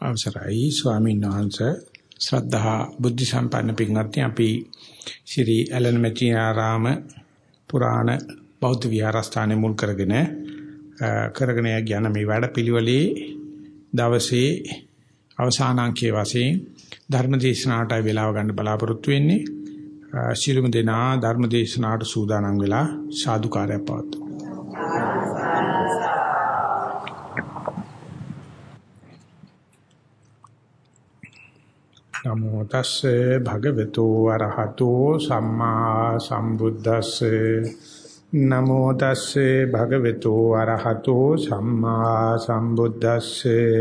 අවසරයි. ස්වාමීන් වහන්සේ ශ්‍රද්ධා බුද්ධ සම්පන්න පින්වත්නි අපි ශ්‍රී ඇලන් මෙචිනාරාම පුරාණ බෞද්ධ විහාරස්ථානයේ මුල් කරගෙන කරගෙන යන මේ වැඩපිළිවෙලේ දවසේ අවසාන අංකයේ වශයෙන් ධර්ම දේශනාවට වේලාව ගන්න බලාපොරොත්තු වෙන්නේ. ශිළුම දෙනා ධර්ම දේශනාවට සූදානම් වෙලා සාදුකාරය පවතුන නමෝ තස්සේ භගවතු වරහතෝ සම්මා සම්බුද්දස්සේ. නමෝ තස්සේ භගවතු වරහතෝ සම්මා සම්බුද්දස්සේ.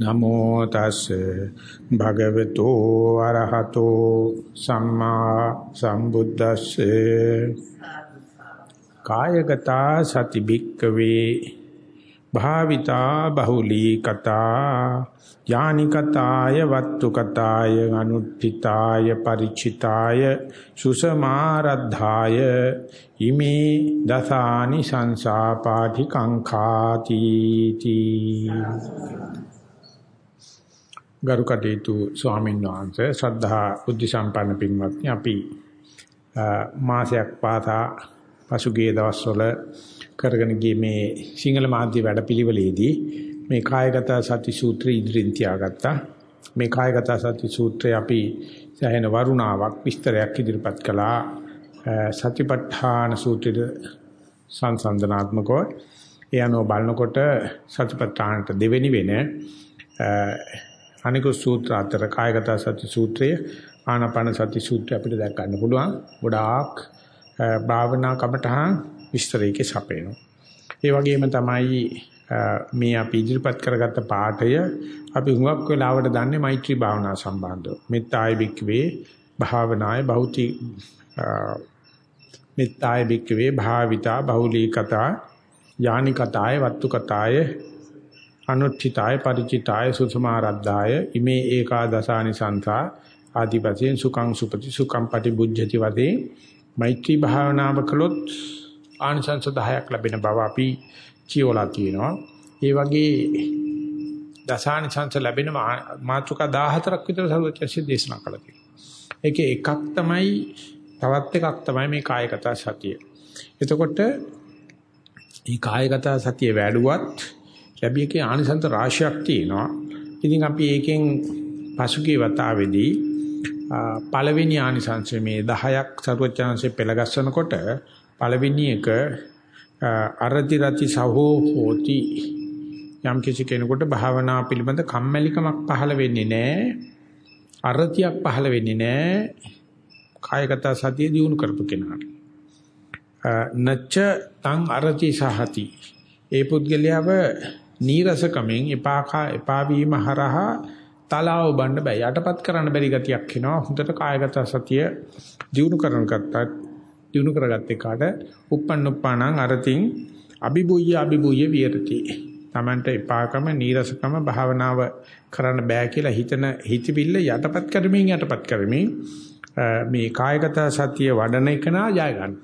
නමෝ තස්සේ භගවතු වරහතෝ සම්මා සම්බුද්දස්සේ. කායගත සති බික්කවේ භාවිතා බහුලී කතා යානි කතාය වත්තු කතාය අනුත්ථිතාය ಪರಿචිතාය සුසමාරද්ධාය ඉමේ දසානි සංසාපාටි කංඛාති තී ගරුකටේතු ස්වාමීන් වහන්සේ ශ්‍රද්ධා බුද්ධ සම්පන්න පින්වත්නි අපි මාසයක් පාසා පසුගිය දවස්වල කරගෙන ගියේ මේ සිංහල මාධ්‍ය වැඩපිළිවෙලේදී මේ කායගත සති සූත්‍රය ඉදිරින් තියාගත්තා. මේ කායගත සති සූත්‍රය අපි සෑහෙන වරුණාවක් විස්තරයක් ඉදිරිපත් කළා. සතිපට්ඨාන සූත්‍රයේ සංසන්දනාත්මකව ඒ අනුව බලනකොට සතිපට්ඨානට දෙවෙනි වෙන අනිකුත් සූත්‍ර අතර කායගත සති සූත්‍රය ආනාපාන සති සූත්‍රය අපිට දැක් ගන්න පුළුවන්. ගොඩාක් භාවනා කමටහන් විස්තරයක සපේනවා. ඒ වගේම තමයි මේ අපි ඉදිරිපත් කරගත්ත පාඩය අපි හුඟක් වෙලාවට දන්නේ මෛත්‍රී භාවනා සම්බන්ධව. මෙත්තාය බික්වේ භාවනාය බහුති මෙත්තාය බික්වේ භාවිතා බහුලී කතා යානි කතාය වත්තු කතාය අනුත්ථිතාය ಪರಿචිතාය සුසමාරද්ධාය ඉමේ ඒකාදසානි සංසා ආදි වශයෙන් සුඛං සුපති සුඛං පටිබුද්ධති වදේ මෛත්‍රී භාවනාව කළොත් ආනිසංස 10ක් ලැබෙන බව අපි කියවලා තියෙනවා. ඒ වගේ දසානිසංස ලැබෙන මාතෘකා 14ක් විතර සරුවචර්ය දේශනා කළා තියෙනවා. ඒකේ එකක් තමයි තවත් එකක් තමයි මේ කායගත සතිය. එතකොට මේ කායගත සතිය වැඩුවත් ලැබියකේ ආනිසංස රාශියක් තියෙනවා. ඉතින් අපි ඒකෙන් පසුගිය වතාවේදී පළවෙනි ආනිසංශ මේ 10ක් සරුවචාන්සේ පෙළගස්සනකොට පළවෙනි එක අරති රති සහෝ හෝති. යම් කිසි කෙනෙකුට භාවනා පිළිබඳ කම්මැලිකමක් පහළ වෙන්නේ නැහැ අරතියක් පහළ වෙන්නේ නැහැ කායගත සතිය දිනු කරපු කෙනාට. නච්ච තං අරති සහති. ඒ පුද්ගලයාව නීරසකමෙන් එපාකා එපා වීම හරහා තලාව බණ්ඩ බෑ. යටපත් කරන්න බැරි ගතියක් එනවා. හොඳට කායගත සතිය දිනු කරන කත්තක් දිනු කරගත්ත එකාට uppannuppaණං අරතින් අබිබුය්‍ය අබිබුය්‍ය විහෙරති. Tamanට එපාකම නීරසකම භාවනාව කරන්න බෑ කියලා හිතන හිතවිල්ල යටපත් කරමින් යටපත් කරමින් මේ කායගත සතිය වඩන එක නා ජය ගන්න.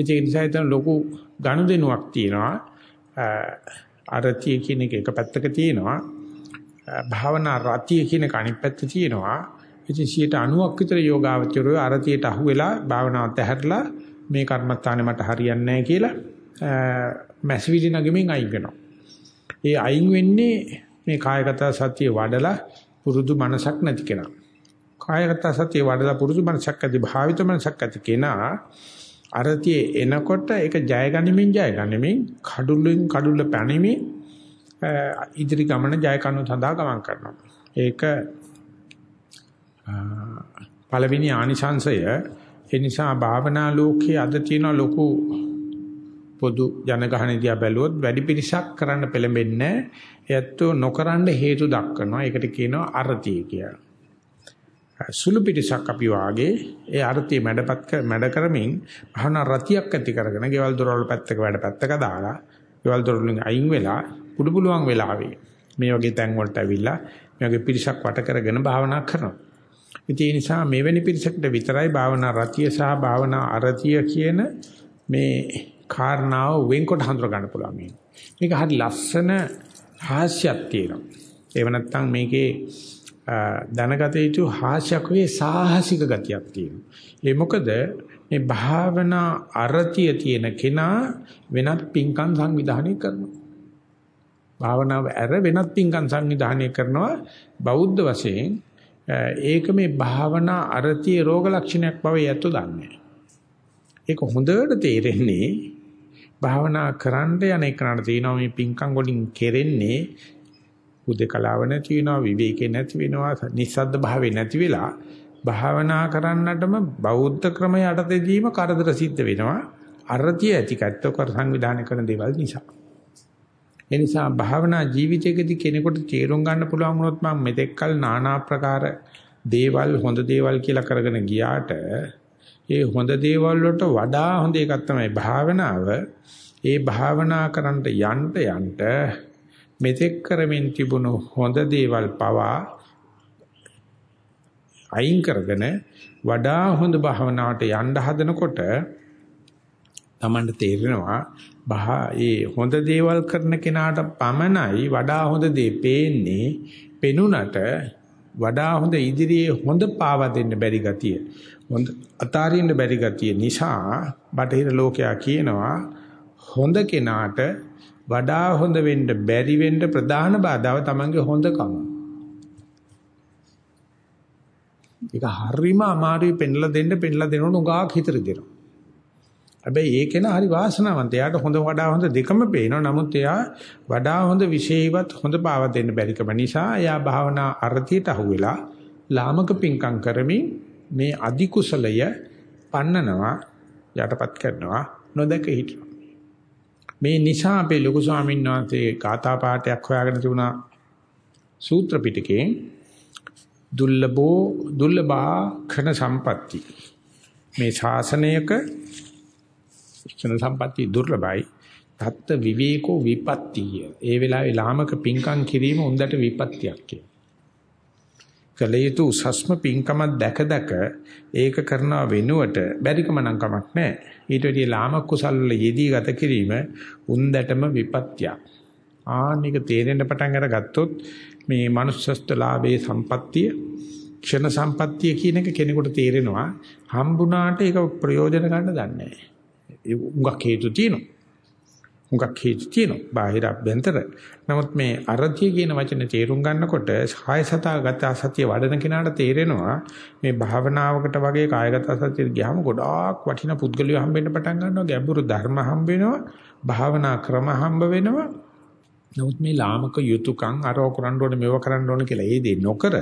ඒ නිසා හිතන ලොකු ගනුදෙනුවක් තියෙනවා. අරතිය කියන එක එක පැත්තක තියෙනවා. භාවනා රතිය කියන එක අනිත් පැත්ත තියෙනවා. ඉතින් 90ක් විතර යෝගාවචරය අරතියට අහු වෙලා භාවනාවත් ඇහැරලා මේ කර්මස්ථානේ මට හරියන්නේ නැහැ කියලා මැසිවිලි නගමින් අයින් වෙනවා. ඒ අයින් වෙන්නේ මේ කායගත සතිය වඩලා පුරුදු මනසක් නැති කෙනා. කායගත සතිය වඩලා පුරුදු මනසක් ඇති භාවිත මනසක් ඇති කෙනා අරතිය එනකොට ඒක ජය ගනිමින් ජය ගනිමින් කඩුලෙන් කඩුල පැනිමින් ඉදිරි ගමන ජය කනු සඳහා ගමන් කරනවා. ඒක පළවෙනි ආනිසංශය ඒ නිසා භාවනා ලෝකයේ අද තියෙන ලොකු පොදු ජනගහනදියා බැලුවොත් වැඩි පිරිසක් කරන්න පෙළඹෙන්නේ එයත් නොකරන්න හේතු දක්වනවා. ඒකට කියනවා අරතිය කියලා. සුළු පිටිසක් අපි වාගේ ඒ අර්ථය මැඩපත් මැඩ කරමින් භවනා රතියක් ඇති කරගෙන ගෙවල් දොරවල් පැත්තක වැඩ පැත්තක දාලා ගෙවල් දොරවලින් අයින් වෙලා පුඩු පුළුවන් වෙලාවේ මේ වගේ තැන් වලට ඇවිල්ලා මේ වගේ පිරිසක් වට කරගෙන භාවනා කරනවා. ඒ නිසා මෙවැනි පිරිසකට විතරයි භාවනා රතිය සහ භාවනා අරතිය කියන මේ කාරණාව වෙන්කොට හඳුර ගන්න පුළුවන්. මේක හරි ලස්සන හාස්‍යයක් තියෙනවා. ඒව නැත්තම් මේකේ දැනගත යුතු හාස්‍යයක් වේ සාහසික ගතියක් තියෙනවා. ඒ මොකද මේ භාවනා අරතිය තියෙන කෙනා වෙනත් පින්කම් සංවිධානය කරනවා. භාවනාව ඇර වෙනත් පින්කම් සංවිධානය කරනවා බෞද්ධ වශයෙන් ඒක මේ භාවනා අරතිය රෝග ලක්ෂණයක් බව යැතු දන්නේ. ඒක හොඳට තේරෙන්නේ භාවනා කරන්න යන එකනට තියෙනවා මේ පින්කම් වලින් කෙරෙන්නේ උදේකලාව නැති වෙනවා විවේකේ නැති වෙනවා නිස්සද්ද භාවේ නැති වෙලා භාවනා කරන්නටම බෞද්ධ ක්‍රමය යටතේදීම කරදර සිද්ධ වෙනවා අරතිය ඇති කට්ටකර සංවිධානය කරන දේවල් නිසා ඒ නිසා භාවනා ජීවිතයකදී කෙනෙකුට තේරුම් ගන්න පුළුවන් වුණොත් මම මෙතෙක්කල් নানা ආකාර දේවල් හොඳ දේවල් කියලා කරගෙන ගියාට ඒ හොඳ දේවල් වලට වඩා හොඳ එකක් තමයි භාවනාව. ඒ භාවනා කරන්න යන්න යන්න මෙතෙක් කරමින් තිබුණු හොඳ දේවල් පවා අයින් කරගෙන වඩා හොඳ භාවනාවට යන්න හදනකොට Tamanට තේරෙනවා බහා ඒ හොඳ දේවල් කරන කෙනාට පමණයි වඩා හොඳ දේ පේන්නේ පෙනුනට වඩා හොඳ ඉදිරියේ හොඳ පාවා දෙන්න බැරි ගතිය හොඳ අතාරින්න බැරි ගතිය නිසා බටහිර ලෝකයා කියනවා හොඳ කෙනාට වඩා හොඳ වෙන්න බැරි වෙන්න ප්‍රධාන බාධාව තමන්ගේ හොඳකම. ඒක හරිම අමාරුයි පෙන්ලා දෙන්න පෙන්ලා දෙනකොට උගාක් හිතර දෙනවා. හැබැයි ඒකේන හරි වාසනාවන්ත. එයාට හොඳ වඩා හොඳ දෙකම පේනවා. නමුත් එයා වඩා හොඳ විශේෂවත් හොඳ පාව දෙන්න බැරිකම නිසා එයා භාවනා අර්ථයට අහුවෙලා ලාමක පිංකම් කරමින් මේ අදි කුසලය පන්නනවා යටපත් කරනවා නොදක හිටිනවා. මේ නිසා අපේ ලොකු ස්වාමීන් වහන්සේ ගාථා පාඨයක් හොයාගෙන තිබුණා සූත්‍ර පිටකේ දුර්ලභෝ දුර්ලභා khන සම්පatti මේ ශාසනයක ක්ෂණ සම්පatti දුර්ලභයි තත්ත විවේකෝ විපත්තිය ඒ වෙලාවේ ලාමක පිංකම් කිරීම උන්දට විපත්තියක් කිය. කලයුතු උසස්ම පිංකම දැක දැක ඒක කරන වෙනුවට බැරිකම නම් කමක් නැහැ. ඊට වැඩිය ලාමක කුසල් වල යෙදී ගත කිරීම උන්දටම විපත්තියක්. ආනික තේරෙන්න පටන් අරගත්තොත් මේ manussස්ත ලාභේ සම්පත්තිය ක්ෂණ සම්පත්තිය කියන එක කෙනෙකුට තේරෙනවා හම්බුණාට ඒක ප්‍රයෝජන ගන්න දන්නේ නැහැ. උඟක් හේතු තියෙනවා. උඟක් හේතු තියෙනවා. බාහිර අභ්‍යන්තර. නමුත් මේ අරතිය කියන වචනේ තේරුම් ගන්නකොට කායසතාගත සතිය වඩන කෙනාට තේරෙනවා මේ භාවනාවකට වගේ කායගත සතියට ගියාම ගොඩාක් වටිනා පුද්ගලිය හම්බෙන්න පටන් ගන්නවා. ගැඹුරු ධර්ම හම්බ වෙනවා. භාවනා ක්‍රම හම්බ වෙනවා. නමුත් මේ ලාමක යුතුයකම් අරව කරන්න ඕනේ මෙව කරන්න ඕනේ කියලා ඒ දේ නොකර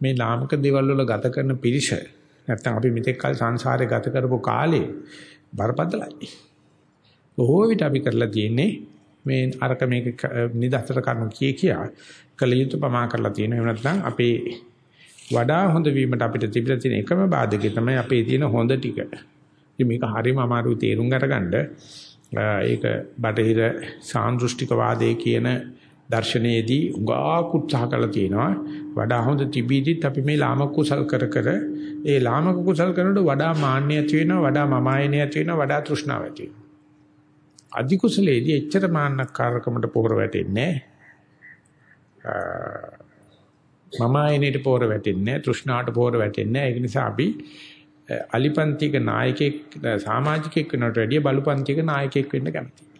මේ ලාමක දේවල් වල ගත කරන පිරිස නැත්තම් අපි මෙතෙක් කල සංසාරේ ගත කරපු කාලේ බරපතලයි. බොහෝ විට අපි කරලා තියෙන්නේ මේ අරක මේක නිදහසට කරනු කිය කියා කල යුතු පමා කරලා තියෙන එහෙම නැත්නම් අපේ වඩා හොඳ වීමට අපිට තිබිලා තියෙන එකම බාධකේ තමයි අපේ තියෙන හොඳ ටික. ඉතින් මේක හරිම අමාරුයි තේරුම් අරගන්න. ඒක බටහිර සාන්දෘෂ්ටික වාදයේ කියන දර්ශනයේදී උගා කුත්සහ කළා තියෙනවා. වඩා හොඳ තිබීදිත් අපි මේ ලාමක කුසල් කර කර ඒ ලාමක කුසල් කරනකොට වඩා මාන්නය ඇති වෙනවා, වඩා මමායනය ඇති වෙනවා, වඩා තෘෂ්ණාව ඇති වෙනවා. අධි කුසලයේදී එච්චර මාන්නකාරකමට පොර වැටෙන්නේ නැහැ. මමායනයට පොර වැටෙන්නේ නැහැ, තෘෂ්ණාවට පොර වැටෙන්නේ නැහැ. ඒක නිසා අපි අලිපන්තික නායකයෙක් සමාජිකයෙක් වෙනට වැඩිය බලුපන්තික නායකයෙක් වෙන්න කැමතියි.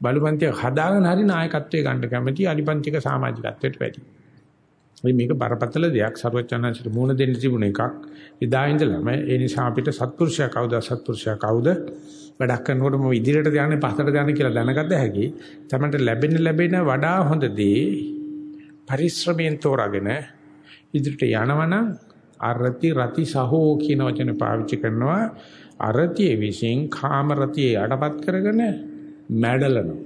බලුපන්තිය හදාගෙන හරි නායකත්වයේ ගන්න කැමති අලිපන්තික සමාජිකත්වයට වැඩි. මේ මේක බරපතල දෙයක් ਸਰවචනන්සිට මූණ දෙන්න තිබුණ එකක්. එදා ඉඳලම ඒ නිසා අපිට සත්පුරුෂයා කවුද සත්පුරුෂයා කවුද වැඩක් කරනකොට මො ඉදිරියට යන්නේ පස්සට යන්නේ කියලා දැනගත හැකි. තමයි ලැබෙන ලැබෙන වඩා හොඳ දේ පරිශ්‍රමයෙන් තෝරාගෙන ඉදිරියට යනවනම් අරති රති සහෝ කියන වචන පාවිච්චි කරනවා අරතිය විසින් කාම රතිය යටපත් කරගෙන මැඩලනවා.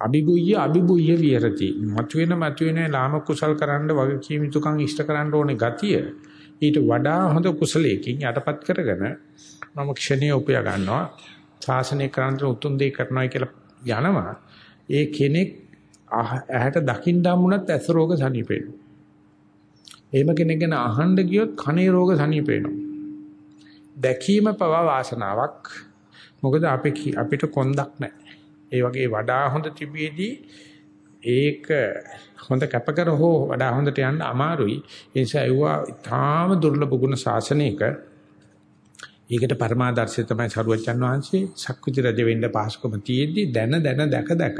අභිභුය්‍ය අභිභුය්‍ය විහෙරති. මතුවෙන මතුවෙන ලාම කුසල් කරන්න වගකීම් යුතුකම් ඉෂ්ට කරන්න ඕනේ ගතිය. ඊට වඩා හොඳ කුසලයකින් යටපත් කරගෙන මම ක්ෂණිය උපය ගන්නවා. ශාසනය කරන්න උතුම් දේ කරනවා කියලා යනවා. ඒ කෙනෙක් ඇහැට දකින්න හම්බුණත් ඇස් රෝග සනීපේනවා. එහෙම කෙනෙක් ගැන අහන්න ගියොත් කනේ රෝග සනීපේනවා. දැකීම පවා වාසනාවක්. මොකද අපේ අපිට කොන්දක් නැහැ. ඒ වගේ වඩා හොඳ තිබියදී ඒක හොඳ කැපකර හෝ වඩා හොඳට යන්න අමාරුයි. ඒ නිසා ඒවා තාම දුර්ලභ ගුණ ශාසනයක ඒකට පරමාදර්ශය තමයි සරුවච්චන් වහන්සේ සක්විති රජ වෙන්න පහසුකම තියෙද්දි දැන දැන දැක දැක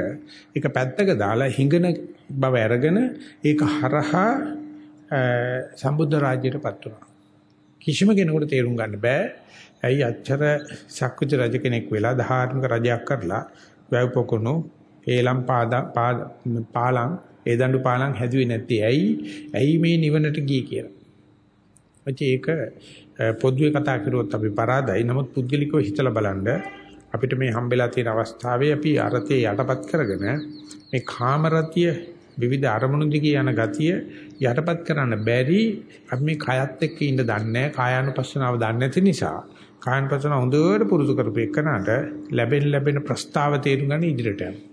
ඒක පැත්තක දාලා හිඟන බව අරගෙන ඒක හරහා සම්බුද්ධ රාජ්‍යයටපත් වුණා. කිසිම කෙනෙකුට තේරුම් ගන්න බෑ. ඇයි අච්චර සක්විති රජ කෙනෙක් වෙලා ධාර්මික රජයක් කරලා වැව් පොකුණු ඒලම් පාලම් ඒ දඬු පාලම් හැදුවේ නැත්තේ ඇයි? ඇයි මේ නිවනට ගියේ කියලා. ඒක පොදුවේ කතා කරුවොත් අපි පරාදයි. නමුත් පුද්ගලිකව හිතලා බලන්න අපිට මේ හම්බෙලා තියෙන අවස්ථාවේ අපි අරතේ යටපත් කරගෙන මේ කාමරතිය විවිධ අරමුණු දිගේ යන ගතිය යටපත් කරන්න බැරි අපි මේ කයත් එක්ක ඉන්න දන්නේ නැහැ කායානුපස්සනාව දන්නේ නැති නිසා කායනුපස්සන හොඳට පුරුදු කරපු එකනට ලැබෙන ලැබෙන ප්‍රස්තාව තේරුම් ගන්න ඉදිරියට යනවා.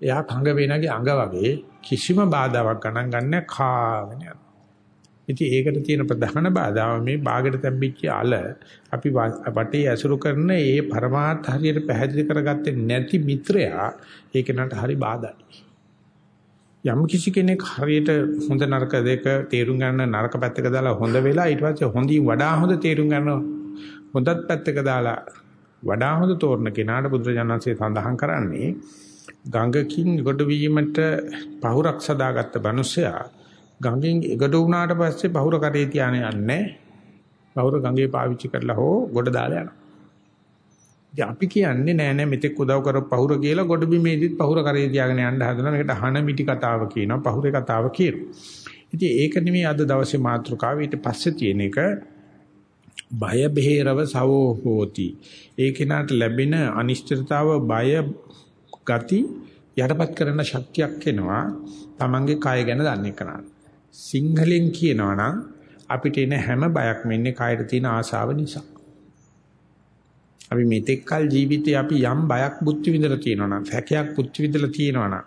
එයා කංග වේනගේ අඟ වගේ කිසිම බාධාවක් ගණන් ගන්න කාගෙන යනවා. ඉතින් ඒකට තියෙන ප්‍රධාන බාධාව මේ ਬਾගෙට තැම්පිච්ච අල අපි වටේ ඇසුරු කරන ඒ පරමාර්ථ හරියට පැහැදිලි කරගත්තේ නැති මිත්‍රයා ඒක නට හරි බාධායි. යම් කිසි කෙනෙක් හරියට හොඳ නරක දෙක තේරුම් ගන්න නරක පැත්තක දාලා හොඳ වෙලා ඊට පස්සේ හොඳින් වඩා හොඳ තේරුම් ගන්නවා හොඳත් පැත්තක දාලා වඩා හොඳ තෝරන කෙනාට බුදුරජාණන්සේ සඳහන් කරන්නේ ගඟකින් එකට වීමට පහුරක් සදාගත්ත මිනිසයා ගඟෙන් එකට වුණාට පස්සේ පහුර කරේ තියානේ යන්නේ පහුර ගඟේ පාවිච්චි කරලා හෝ ගොඩ දාලා යනවා ඉතින් අපි කියන්නේ නෑ නෑ මෙතෙක් උදව් කරපු පහුර කියලා ගොඩ බිමේදිත් පහුර කරේ තියාගෙන යන්න හදනවා. මේකට හන මිටි කතාව කියනවා, පහුරේ කතාව කියනවා. ඉතින් ඒක නෙමෙයි අද දවසේ මාතෘකාව. ඊට පස්සේ තියෙන එක බය බෙහෙරව සවෝ හෝති. ඒ කෙනාට ලැබෙන අනිශ්චිතතාව බය ගති යටපත් කරන ශක්තියක් එනවා. Tamange කය ගැන දන්නේ කරා. සිංහලෙන් කියනවා නම් අපිට එන හැම බයක්ම ඉන්නේ කයට තියෙන ආශාව නිසා. අපි මෙතෙක් කල ජීවිතේ අපි යම් බයක් බුද්ධ විඳලා තියෙනවා නම් හැකයක් බුද්ධ විඳලා තියෙනවා නම්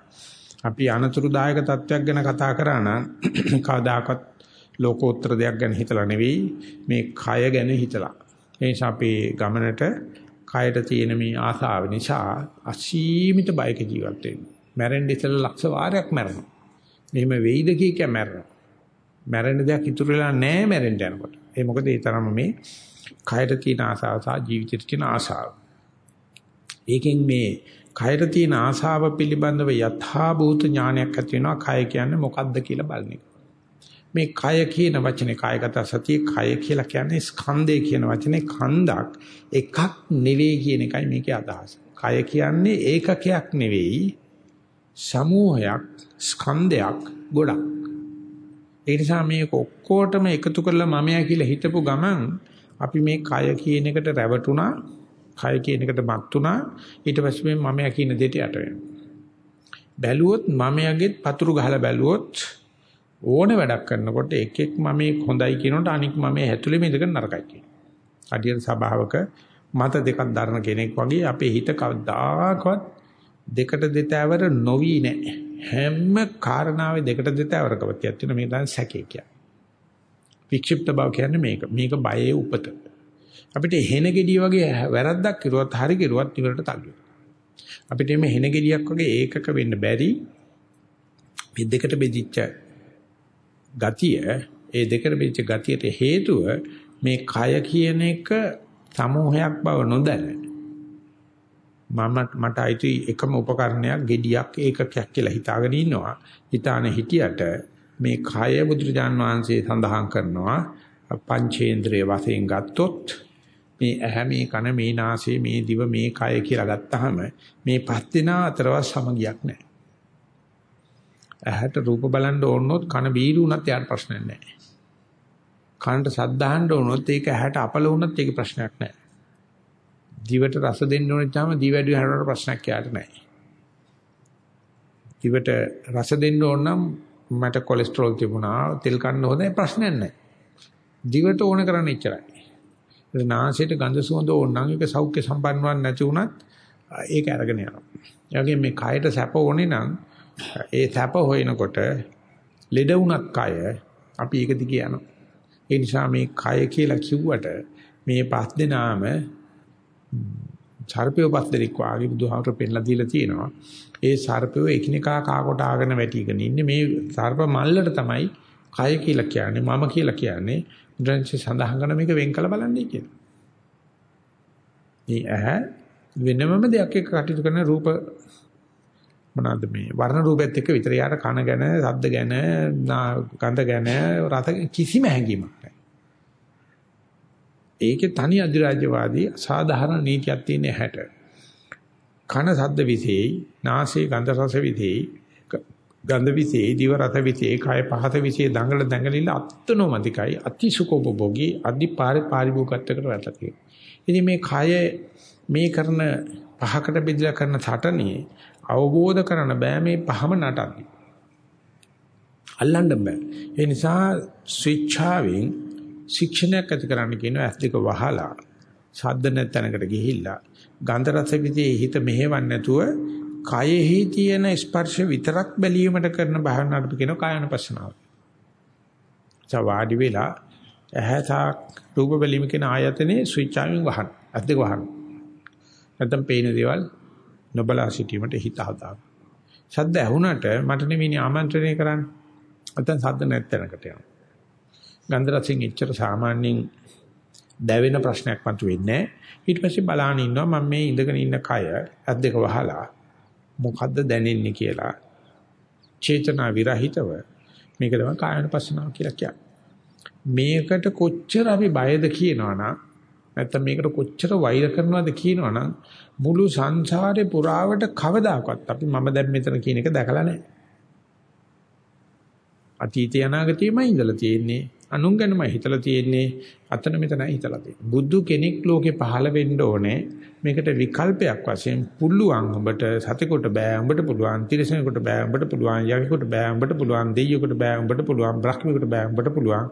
අපි අනතුරුදායක තත්වයක් ගැන කතා කරා නම් කවදාකවත් ලෝකෝත්තර දෙයක් ගැන හිතලා නෙවෙයි මේ කය ගැන හිතලා. ඒ නිසා අපි ගමනට කයට තියෙන මේ ආසාව නිසා අසීමිත බයක ජීවත් වෙනවා. මැරෙන්න ඉතල ලක්ෂ වාරයක් මැරෙනවා. මෙහෙම වෙයිද කිය කිය මැරෙනවා. මැරෙන්න දෙයක් ඉතුරු වෙලා නැහැ මැරෙන්න යනකොට. ඒ මොකද ඒ තරම මේ කයට තියෙන ආසාව සහ ජීවිතයට තියෙන ආසාව. ඒකෙන් මේ කයට තියෙන ආසාව පිළිබඳව යථා භූත ඥානයක් ඇති වෙනවා. කය කියන්නේ මොකක්ද කියලා බලන එක. මේ කය කියන වචනේ කායගත සතිය කය කියලා කියන්නේ ස්කන්ධය කියන වචනේ කන්දක් එකක් නෙවෙයි කියන එකයි මේකේ අදහස. කය කියන්නේ ඒකකයක් නෙවෙයි සමූහයක් ස්කන්ධයක් ගොඩක්. ඒ නිසා මේක ඔක්කොටම එකතු කරලා මමයා කියලා හිතපු ගමන් අපි මේ කය කියන එකට රැවටුණා කය කියන එකට මත් වුණා ඊට පස්සේ මේ මමයා කියන දෙයට යට වෙනවා බැලුවොත් මමයාගෙත් පතුරු ගහලා බැලුවොත් ඕනේ වැඩක් කරනකොට එක එක මමේ හොඳයි කියනකොට අනික් මමේ හැතුලේ ඉඳගෙන නරකයි කියන. අඩියන් සබාවක මත දෙකක් දරන කෙනෙක් වගේ අපේ හිත කවදාකවත් දෙකට දෙතෑවර නොවි නෑ. හැම කාරණාවේ දෙකට දෙතෑවරකම තියෙන මේ තමයි සැකේ කියන්නේ. වික්ෂිප්ත බව කියන්නේ මේක. මේක බයේ උපත. අපිට හෙන ගෙඩිය වගේ වැරද්දක් කරුවත් හරි කරුවත් ඉවරට තල්ලු. අපිට මේ හෙන ගෙඩියක් වගේ ඒකක වෙන්න බැරි මේ දෙකට බෙදිච්ච ගතිය ඒ දෙකට බෙදිච්ච ගතියට හේතුව මේ කය කියන එක සමූහයක් බව නොදැන මම මට අයිති එකම උපකරණයක් gediyak ඒකකයක් කියලා හිතාගෙන ඉන්නවා හිතාන හිටියට මේ කය බුදුරජාන් වහන්සේ සඳහන් කරනවා පංචේන්ද්‍රයේ වශයෙන් ගත්තොත් මේ ඇහැ මේ කන මේ නාසය මේ දිව මේ කය කියලා ගත්තාම මේ පස් දෙනා අතරවත් සමගියක් නැහැ. ඇහැට රූප බලන්න ඕනොත් කන බීරු වුණත් යාට ප්‍රශ්නයක් නැහැ. කනට සද්දාහන්න ඕනොත් ඒක ඇහැට අපල වුණත් ඒක ප්‍රශ්නයක් නැහැ. දිවට රස දෙන්න ඕනෙත් තාම දිව වැඩි හරවට ප්‍රශ්නයක් යාට නැහැ. දිවට රස දෙන්න ඕන නම් මට කොලෙස්ටරෝල් තිබුණා තෙල් කන්න හොඳයි ප්‍රශ්නයක් නැහැ. දිවට ඕන කරන්න ඉච්චරයි. ඒ නාසයට ගඳ සුවඳ ඕන නම් ඒක සෞඛ්‍ය සම්පන්න වන් නැති වුණත් ඒක අරගෙන යනවා. ඒ මේ කයට සැප ඕනේ නම් ඒ සැප හොයනකොට ලෙඩ වුණත් කය අපි ඒක දිගේ යනවා. ඒ නිසා මේ කය කියලා කිව්වට මේ පස් දෙනාම සර්පය පස් දෙනෙක් වාගේ බුදුහාමර පෙන්ලා දීලා තියෙනවා. ඒ සර්පය එකිනෙකා කාකොට ආගෙන වැටිගෙන ඉන්නේ මේ සර්ප මල්ලට තමයි කය කියලා කියන්නේ මම කියලා කියන්නේ බුදුන්සේ සඳහන් කරන මේක වෙන් කළ බලන්නේ කියලා. මේ ඇහැ වෙනමම දෙයක් එක්ක කටයුතු කරන රූප මොනවාද මේ වර්ණ රූපෙත් එක්ක විතර යාට කන ගැන, ශබ්ද ගැන, ගන්ධ ගැන, රස කිසිම හැඟීමක් නැහැ. ඒකේ තනි අධිරාජ්‍යවාදී සාධාරණ නීතියක් තියෙන හැට. කන ශබ්ද විසෙයි, නාසයේ ගන්ධ රස විසෙයි, ගන්ධ විසෙයි, දිව රස විසෙයි, කය පහත විසෙයි දඟල දඟලිල අත්නෝමතිකයි, අතිසුකෝපභෝගී, අදි පාරිභෝගිකත්වයකට වැටලා තියෙනවා. ඉතින් මේ කය මේ කරන පහකට බෙදලා කරන සටනේ අවබෝධ කරන්න බෑ මේ පහම නටන්නේ. අල්ලන්න බෑ. ඒ නිසා ස්විච්චාවෙන් ශික්ෂණයක් ඇති කරන්න කියනවා ඇස් දෙක වහලා ශබ්ද නැතනකට ගිහිල්ලා ගන්ධ රස විදී හිත මෙහෙවන්නේ නැතුව කයෙහි තියෙන ස්පර්ශ විතරක් බැලීමට කරන භාවනාවට කියනවා කායනුපස්සනාව. වාඩි වෙලා ඇහැසක් රූප බැලීම කියන ආයතනේ ස්විච් ආවෙන් වහන. ඇස් දෙක වහන. නැත්නම් පේන දේවල් නොබලා සිටීමට හිත හදා. ශබ්ද ඇහුණට මට නෙවෙයි ආමන්ත්‍රණය කරන්නේ. නැත්නම් ශබ්ද නැත්තනකට යනවා. ගන්ධ රසෙන් එච්චර සාමාන්‍යයෙන් දැවෙන ප්‍රශ්නයක් මතුවෙන්නේ ඊට පස්සේ බලාන ඉන්නවා මම මේ ඉඳගෙන ඉන්න කය ඇස් දෙක වහලා මොකද්ද දැනෙන්නේ කියලා චේතනා විරහිතව මේක තමයි කායනුපස්සනාව කියලා කියන්නේ මේකට කොච්චර අපි බයද කියනවනම් නැත්නම් මේකට කොච්චර වෛර කරනවද කියනවනම් මුළු සංසාරේ පුරාවට කවදාකවත් අපි මම දැන් මෙතන කියන එක දැකලා නැහැ. අතීතය අනාගතයමයි ඉඳලා තියෙන්නේ. අනුන් ගැනමයි හිතලා තියෙන්නේ. අතන මෙතනයි හිතලා තියෙන්නේ. බුදු කෙනෙක් ලෝකේ පහළ වෙන්න ඕනේ. මේකට විකල්පයක් වශයෙන් පුළුවන් ඔබට සතෙකුට බෑ උඹට පුළුවන් තිරසනෙකුට බෑ උඹට පුළුවන් යකෙකුට බෑ උඹට පුළුවන් දෙයියෙකුට බෑ උඹට පුළුවන් බ්‍රහ්මෙකුට බෑ උඹට පුළුවන්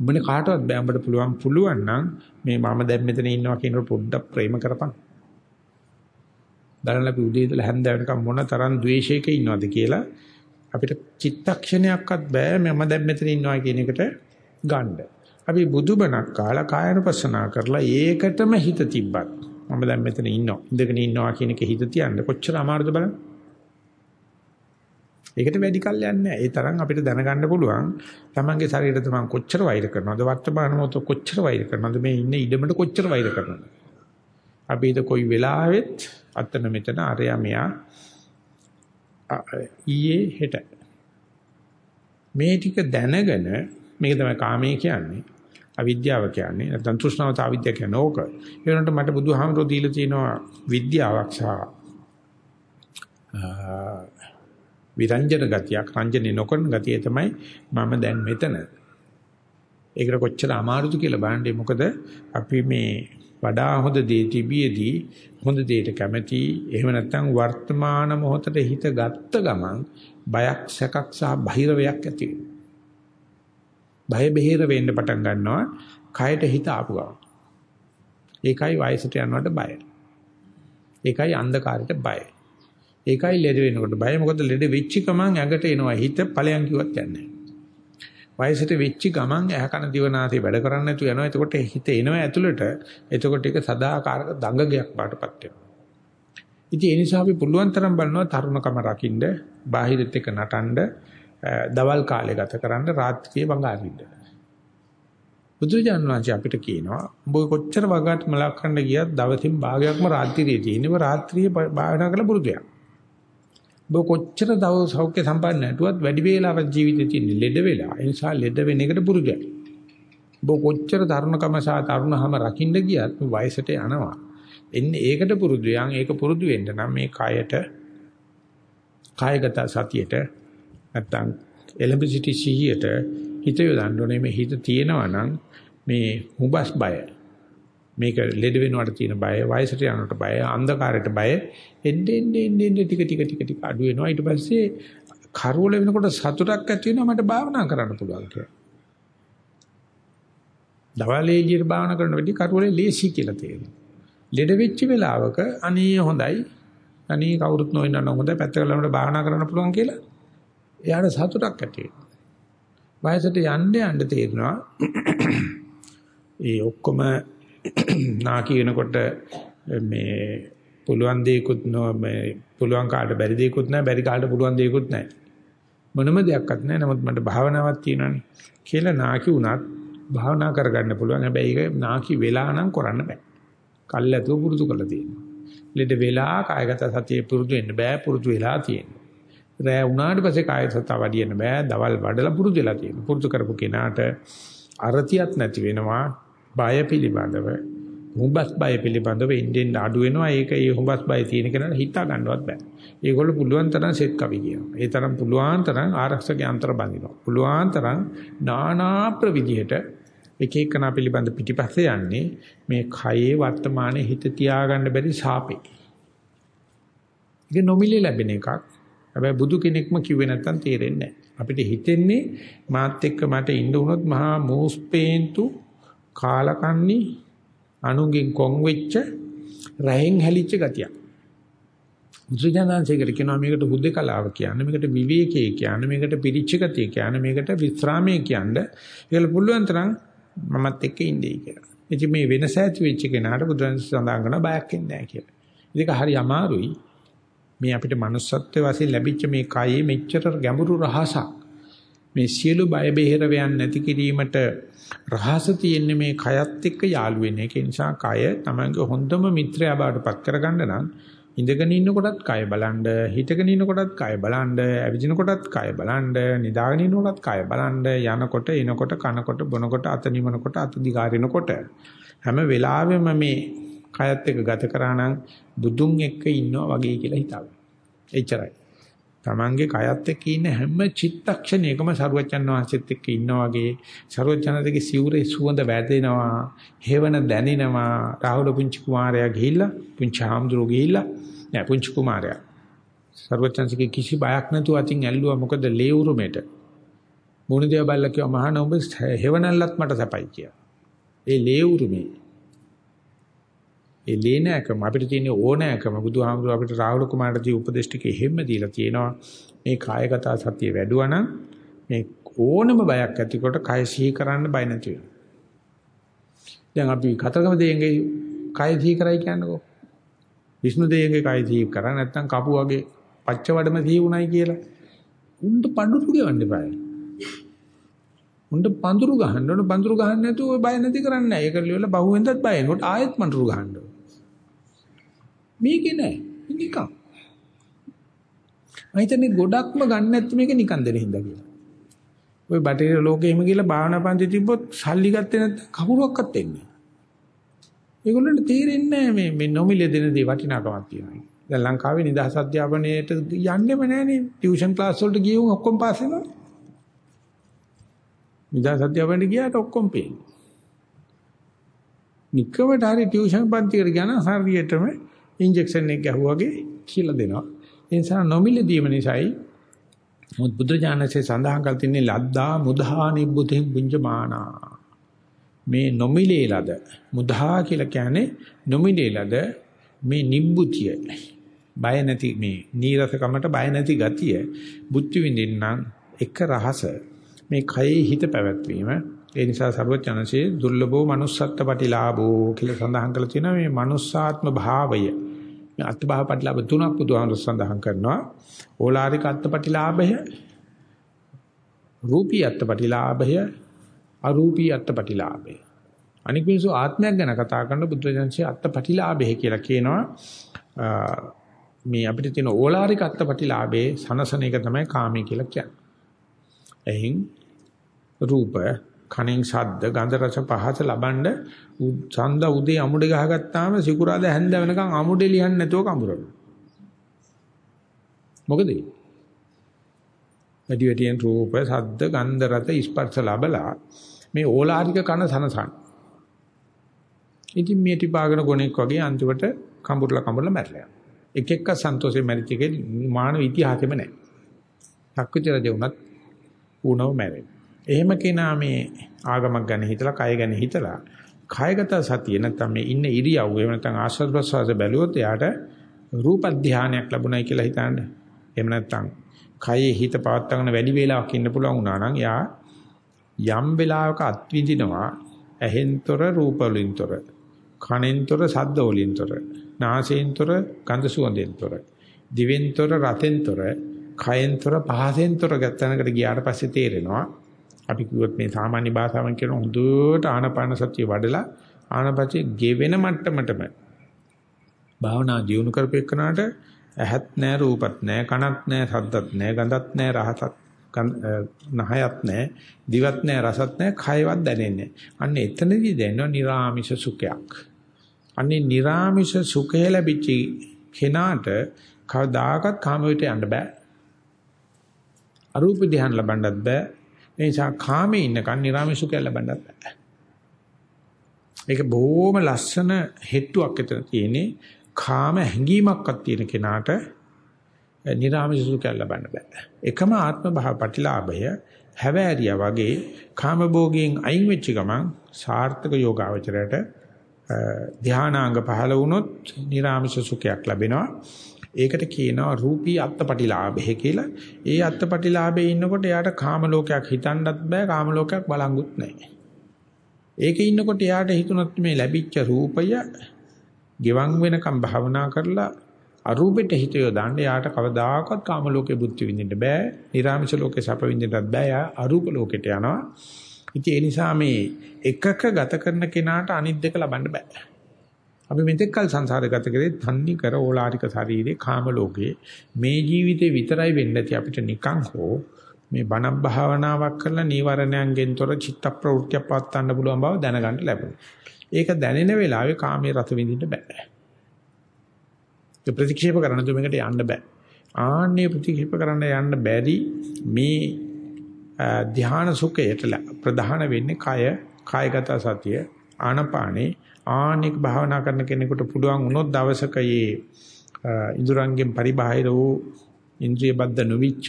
උඹනේ කාටවත් බෑ උඹට පුළුවන් පුළුවන් නම් මේ මම දැන් මෙතන ඉන්නවා කියන පොඩ්ඩක් ප්‍රේම කරපන් බලන්න අපි උදේ ඉඳලා හැන්ද වෙනකම් මොන තරම් ද්වේෂයක ඉන්නවද කියලා අපිට චිත්තක්ෂණයක්වත් බෑ මම දැන් මෙතන ඉන්නවා කියන එකට ගන්න. අපි බුදුබණක් කාලා කායනුපස්සනා කරලා ඒකටම හිත තිබ්බත් මම දැන් මෙතන ඉන්නවා ඉඳගෙන ඉන්නවා කියන එක හිත තියන්න කොච්චර අමාරුද බලන්න. ඒකට වැඩි කල් යන්නේ ඒ තරම් අපිට දැනගන්න පුළුවන් තමන්ගේ ශරීරයට තමන් කොච්චර වෛර කරනවද? වර්තමාන මොහොත කොච්චර වෛර කරනවද? මේ ඉන්න ඉඩමට කොච්චර වෛර කරනවද? අපි ඉත කොයි වෙලාවෙත් අතන මෙතන අරයා මෙයා ඊයේ හෙට. මේ ටික දැනගෙන මේක තමයි කාමයේ කියන්නේ අවිද්‍යාව කියන්නේ නැත්නම් තෘෂ්ණාවත අවිද්‍යාව කියන්නේ ඕක. ඒ වෙනකොට මට බුදුහාමරෝ දීලා තියෙනවා විද්‍යාවක් සහ විරංජන ගතියක් රංජනේ නොකරන ගතිය තමයි මම දැන් මෙතන. ඒකට කොච්චර අමාරුද කියලා බලන්න මොකද? අපි මේ වඩා හොඳ දේ තිබියදී හොඳ දෙයට කැමැති එහෙම නැත්නම් වර්තමාන මොහොතේ හිත ගත්ත ගමන් බයක් සැකක් සහ බහිරවයක් ඇති බය බෙහෙර වෙන්න පටන් ගන්නවා කයට හිත ආපු ගමන්. ඒකයි වයසට යනකොට බය. ඒකයි අන්ධකාරයට බය. ඒකයි ලෙඩ වෙනකොට බය මොකද ලෙඩ වෙච්ච ගමන් ඇඟට එනවා හිත ඵලයන් කිව්වත් යන්නේ වයසට වෙච්ච ගමන් ඇහ කන දිවනාසය වැඩ කරන්නේ නැතු යනවා. එතකොට හිත එනවා ඇතුළට. එතකොට ඒක සදාකාරක දඟගයක් බාටපත් වෙනවා. ඉතින් ඒ නිසා අපි පුළුවන් තරම් බලනවා තරුණකම රකින්න, බාහිරත් එක්ක නටන්න, දවල් කාලේ ගත කරන්න, රාත්‍රියේ වඟාරින්න. බුදුජානක වහන්සේ අපිට කියනවා උඹ කොච්චර වගාත් මලක් කරන්න ගියත් දවසින් භාගයක්ම රාත්‍රියේ තියෙනවා. රාත්‍රියේ භාවනා කරලා පුරුදුයක්. ඔබ කොච්චර දව සෞඛ්‍ය සම්පන්න නැටුවත් වැඩි වේලාවක් ජීවිතේ තියෙන ලෙඩ වෙලා. ඒ නිසා ලෙඩ වෙන එකට පුරුදුයි. ඔබ කොච්චර තරුණකම සහ තරුණහම රකින්න ගියත් වයසට යනවා. එන්නේ ඒකට පුරුදු යන් ඒක පුරුදු වෙන්න නම් මේ කයට කායගත සතියට නැත්තම් එලෙබසිටි සිහියට හිත යොදන්න ඕනේ මේ හිත තියෙනවා නම් මේ හුබස් බය මේක ලෙඩ වෙනවට තියෙන බය, වයසට යනවට බය, අන්ධකාරයට බය එන්නේ එන්නේ එන්නේ ටික ටික ටික ටික අඩු වෙනවා. ඊට පස්සේ කරවල වෙනකොට සතුටක් ඇති වෙනවා මට භාවනා කරන්න පුළුවන් කියලා. දවල්ේ එළියට භාවනා කරන වෙලදී කරවලේ ලේසි කියලා තේරෙනවා. ලෙඩ වෙච්ච වෙලාවක අනේ හොඳයි. අනේ කවුරුත් නොවෙන්න හොඳයි. පැත්ත කළාම භාවනා කරන්න පුළුවන් කියලා. එයාට සතුටක් ඇති වෙනවා. වයසට යන්න යන්න තේරෙනවා. ඒ ඔක්කොම නා කියනකොට මේ පුළුවන් දෙයක්වත් මේ පුළුවන් කාට බැරි දෙයක්වත් නැහැ බැරි කාට පුළුවන් දෙයක්වත් නැහැ. මොනම දෙයක්වත් නැහැ. නමුත් මට භාවනාවක් තියෙනවානේ කියලා නාකි වුණත් භාවනා කරගන්න පුළුවන්. හැබැයි ඒක නාකි වෙලා නම් කරන්න බෑ. කල්ැතුව පුරුදු කරලා තියෙනවා. ලෙඩ වෙලා කායගත සතිය පුරුදු වෙන්න බෑ පුරුදු වෙලා තියෙනවා. රෑ උනාට පස්සේ කාය සතා වඩින්න බෑ. දවල් වඩලා පුරුදු වෙලා තියෙනවා. පුරුදු කරපු කෙනාට අරතියක් නැති වෙනවා. බය පිළිබඳව හුඹස් බය පිළිබඳව ඉන්දෙන් අඩු වෙනවා. ඒක ඒ හුඹස් බය තියෙන කෙනාට හිතා ගන්නවත් බෑ. ඒගොල්ලෝ පුළුවන් තරම් සෙත් කවි කියනවා. ඒ තරම් පුළුවන් තරම් ආරක්ෂක යන්ත්‍ර බඳිනවා. පුළුවන් තරම් නානා ප්‍රවිධියට එක එකනා පිළිබඳ පිටිපස්සේ යන්නේ මේ කයේ වර්තමානයේ හිත තියාගන්න බැරි සාපේ. ඒක නොමිලේ ලැබෙන එකක්. හැබැයි බුදු කෙනෙක්ම කිව්වේ නැත්තම් තේරෙන්නේ නැහැ. අපිට හිතෙන්නේ මාත් එක්ක මට ඉන්න උනොත් මහා මෝස්පේන්තු කාලකන්ණි අනුගෙන් කොන් වෙච්ච රහෙන් හැලිච්ච ගතියක්. බුදුජානන්සේකට කියනවා මේකට හුදේකලාව කියන්නේ මේකට විවේකයේ කියන්නේ මේකට පිරිච්ච ගතිය කියන්නේ මේකට විස්රාමයේ කියන්නේ ඒකල පුළුවන් තරම් මමත් එක්ක ඉන්නේ කියලා. ඉතින් මේ වෙනස ඇති වෙච්ච කෙනාට බුදුන් සඳහන් කරන බයක් ඉන්නේ නැහැ කියලා. ඒක හරි අමාරුයි. මේ අපිට manussත්වයේ වශයෙන් ලැබිච්ච මේ කයේ මෙච්චර ගැඹුරු රහසක් මේ සියලු බය බෙහෙරවයන් නැති කිරීමට රහස තියෙන්නේ මේ කයත් එක්ක යාළු වෙන එක නිසා කය තමංගේ හොඳම මිත්‍රයා බවට පත් කරගන්න නම් ඉඳගෙන ඉන්නකොටත් කය බලන්න හිටගෙන ඉන්නකොටත් කය බලන්න ඇවිදිනකොටත් කය බලන්න නිදාගෙන ඉන්නකොටත් කය බලන්න යනකොට එනකොට කනකොට බොනකොට අත නිමනකොට අත දිගාරිනකොට හැම වෙලාවෙම මේ කයත් එක්ක ගත කරා නම් බුදුන් එක්ක ඉන්නවා වගේ කියලා හිතාගන්න. එච්චරයි. Tamange කයත් එක්ක ඉන්න හැම චිත්තක්ෂණයකම සරුවචන් වහන්සේත් එක්ක ඉන්නා වගේ සරුවචනදගේ සිවුරේ සුවඳ වැදෙනවා, හේවන දැනෙනවා. රාහුල පුංචි කුමාරයා ගිහිල්ලා, පුංචි හාමුදුරුවෝ ගිහිල්ලා, නෑ පුංචි කුමාරයා. සරුවචන්සේගේ කිසි බයක් නැතුව අතින් ඇල්ලුවා මොකද ලේ උරුමෙට. මුණිදේව බල්ලා කිව්වා මහාන ඔබ හේවනල්ලත් මට සපයි කියලා. ඒ ලේ උරුමේ ඒ ලේනෑකම අපිට තියෙන ඕනෑකම බුදුහාමුදුර අපිට රාහුල කුමාරට දී උපදේශ ටික එහෙම දීලා තියෙනවා. මේ කායගත සතිය වැඩුවා නම් මේ ඕනම බයක් ඇතිකොට කය සිහි කරන්න බය නැති වෙනවා. දැන් අපි කතරගම දෙයන්ගේ කය සිහි කරයි කියන්නකෝ. විෂ්ණු දෙයන්ගේ කය සිහි කරා නැත්නම් කපු වගේ පච්ච වඩම සිහි උණයි කියලා. උන්ට පඳුරු ගෙවන්න එපායි. උන්ට පඳුරු ගහන්න ඕන පඳුරු ගහන්න නැතුව ඔය බය නැති කරන්නේ නැහැ. ඒක ලියවල බහුවෙන්දත් බය වෙනකොට ආයෙත් පඳුරු ගහන්න ඕන. මේකේ නෑ. නිකන්. මම හිතන්නේ ගොඩක්ම ගන්න නැත්නම් මේක නිකන් දෙන හින්දා කියලා. ඔය බටේර ලෝකෙ එහෙම කියලා භාවනා පන්ති තිබ්බොත් සල්ලි ගත්තේ නැත්නම් කවුරුවක්වත් එන්නේ නෑ. ඒගොල්ලන්ට තේරෙන්නේ මේ මේ නොමිලේ දෙන දේ වටිනාකමක් තියෙනවා. දැන් ලංකාවේ නිදහස් අධ්‍යාපනයේට යන්නෙම නෑනේ. ටියුෂන් ක්ලාස් වලට ගියුම් ඔක්කොම පාස් වෙනවා. නිදහස් අධ්‍යාපනයට ගියාට ඔක්කොම පේන්නේ. නිකමට හරි ටියුෂන් පන්තිකට ගියා නම් හරියටම ඉන්ජෙක්ෂන් එක ගැහුවාගේ කියලා දෙනවා. ඒ නිසා නොමිලදීම නිසායි මොත් බුද්ධ ඥානසේ සඳහන් කර තින්නේ ලද්දා මුදහා නිබ්බුතින් පුඤ්ජමානා. මේ නොමිලේ ලද මුදහා කියලා කියන්නේ නොමිලේ ලද මේ නිබ්බුතිය බය නැති මේ නීරසකමට බය නැති ගතිය බුද්ධ විඳින්නම් එක රහස මේ කයේ හිත පැවැත්වීම ඒ නිසා සර්වඥාන්සේ දුර්ලභෝ manussත්ත්ව ප්‍රතිලාභෝ කියලා සඳහන් කරලා තියෙනවා මේ manussාත්ම භාවය මේ අත්භව ප්‍රතිලාභ තුනක් බුදුහාමුදුර සඳහන් කරනවා. ඕලාරික අත්පටිලාභය, රූපී අත්පටිලාභය, අරූපී අත්පටිලාභය. අනික මිනිස්සු ආත්මයක් ගැන කතා කරන බුදුරජාන්සේ අත්පටිලාභය කියලා කියනවා. මේ අපිට තියෙන ඕලාරික අත්පටිලාභේ සනසන එක තමයි කාමී කියලා කියන්නේ. එහින් රූප කණෙන් ශබ්ද ගන්ධ රස පහස ලබනද ඡන්ද උදේ අමුඩේ ගහගත්තාම සිකුරාද හැන්ද වෙනකන් අමුඩේ ලියන්නේ නැතුව කඹරනවා. මොකද ඒ? වැඩි වැඩියෙන් රූප, ශබ්ද, ගන්ධ, රස, ස්පර්ශ ලබලා මේ ඕලාරික කන සනසන. ඉතින් මේ ටිපාගෙන ගොනෙක් වගේ අන්තිමට කඹුරලා කඹුරලා මැරලා. එක එක සන්තෝෂේ මැරිච්ච එකේ මානව ඉතිහාසෙම නැහැ. සක්විති රජ වුණත් ඌනව මැරෙන්නේ. එහෙම කෙනා මේ ආගමක් ගැන හිතලා, කය ගැන හිතලා, කායගත සතිය නැත්නම් මේ ඉන්න ඉරියව්ව එහෙම නැත්නම් ආස්වාද ප්‍රසවාස බැලුවොත් එයාට රූප ධානයක් ලැබුණයි කියලා හිතන්න. එහෙම නැත්නම් කයේ හිත පවත්වාගෙන වැඩි වේලාවක් ඉන්න පුළුවන් වුණා නම් යා යම් වෙලාවක අත්විඳිනවා ඇහෙන්තර රූපවලින්තර කනෙන්තර සද්ද වලින්තර, නාසයෙන්තර ගඳ සුවඳෙන්තර, දිවෙන්තර රතෙන්තර, කයෙන්තර පහසෙන්තර ගතනකට ගියාට පස්සේ තේරෙනවා අපි කිව්වොත් මේ සාමාන්‍ය භාෂාවෙන් කියන හොඳට ආනපාන සතිය වඩලා ආනපචේ ගෙවෙන මට්ටමටම භාවනා ජීවුන කරපෙන්නාට ඇහත් නැහැ රූපත් නැහැ කනත් නැහැ සද්දත් නැහැ ගඳත් නැහැ රහසත් නහයත් නැහැ දිවත් නැහැ රසත් නැහැ කයවත් දැනෙන්නේ අන්න එතනදී දැනෙනවා නිර්ාමිෂ සුඛයක්. අන්නේ නිර්ාමිෂ සුඛය ලැබිච්ච කෙනාට කවදාකවත් කාම විට යන්න බෑ. අරූප ධ්‍යාන ලබන්නත් බෑ. ඒ නිසා කාමේ ඉන්නකන් නිර්ාමිෂ සුඛය ලබන්නත් බෑ ඒක බොහොම ලස්සන හෙට්ටුවක් එතන තියෙන්නේ කාම හැඟීමක්වත් තියෙන කෙනාට නිරාමිෂ සුඛය ලබන්න බෑ. එකම ආත්ම භාව ප්‍රතිලාභය හැවෑරියා වගේ කාම භෝගයෙන් අයින් වෙච්ච ගමන් සාර්ථක යෝගාවචරයට ධානාංග පහළ වුණොත් නිරාමිෂ සුඛයක් ලැබෙනවා. ඒකට කියනවා රූපී අත්පටිලාභය කියලා. ඒ අත්පටිලාභයේ ඉන්නකොට එයාට කාම ලෝකයක් හිතන්නත් බෑ කාම ලෝකයක් බලංගුත් නැහැ. ඒකේ ඉන්නකොට එයාට හිතුණත් මේ ලැබිච්ච රූපය ගෙවන් වෙනකම් භාවනා කරලා අරූපෙට හිත යොදාන්න යාට කවදාකවත් කාම ලෝකේ බුද්ධ විඳින්න බෑ. නිර්ාමිෂ ලෝකේ සැප විඳින්නත් බෑ. යා අරූප ලෝකෙට යනවා. ඉතින් ඒ නිසා මේ එකක ගත කරන කෙනාට අනිත් දෙක ලබන්න බෑ. අපි මෙතෙක් කල සංසාරේ ගත කරේ තන්නි කර ඕලාරික ශරීරේ කාම ලෝකේ මේ ජීවිතේ විතරයි වෙන්න ඇති අපිට නිකන් හෝ මේ බණ භාවනාවක් කරලා නීවරණයන්ගෙන් තොර චිත්ත ප්‍රවෘත්තිය පවත්වන්න පුළුවන් බව දැනගන්න ලැබුණා. ඒක දැනෙන වෙලාවේ කාමයේ රස විඳින්න බෑ. ඒ ප්‍රතික්ෂේප කරන්න තු මේකට යන්න බෑ. ආන්නේ ප්‍රතික්ෂේප කරන්න යන්න බැරි මේ ධ්‍යාන සුඛයට ප්‍රධාන වෙන්නේ කය, කායගත සතිය, ආනපානේ ආනික භාවනා කරන කෙනෙකුට පුළුවන් වුණොත් දවසක මේ ඉඳුරංගෙන් පරිබාහිර වූ ඉන්ද්‍රිය බද්ධ නොවිච්ච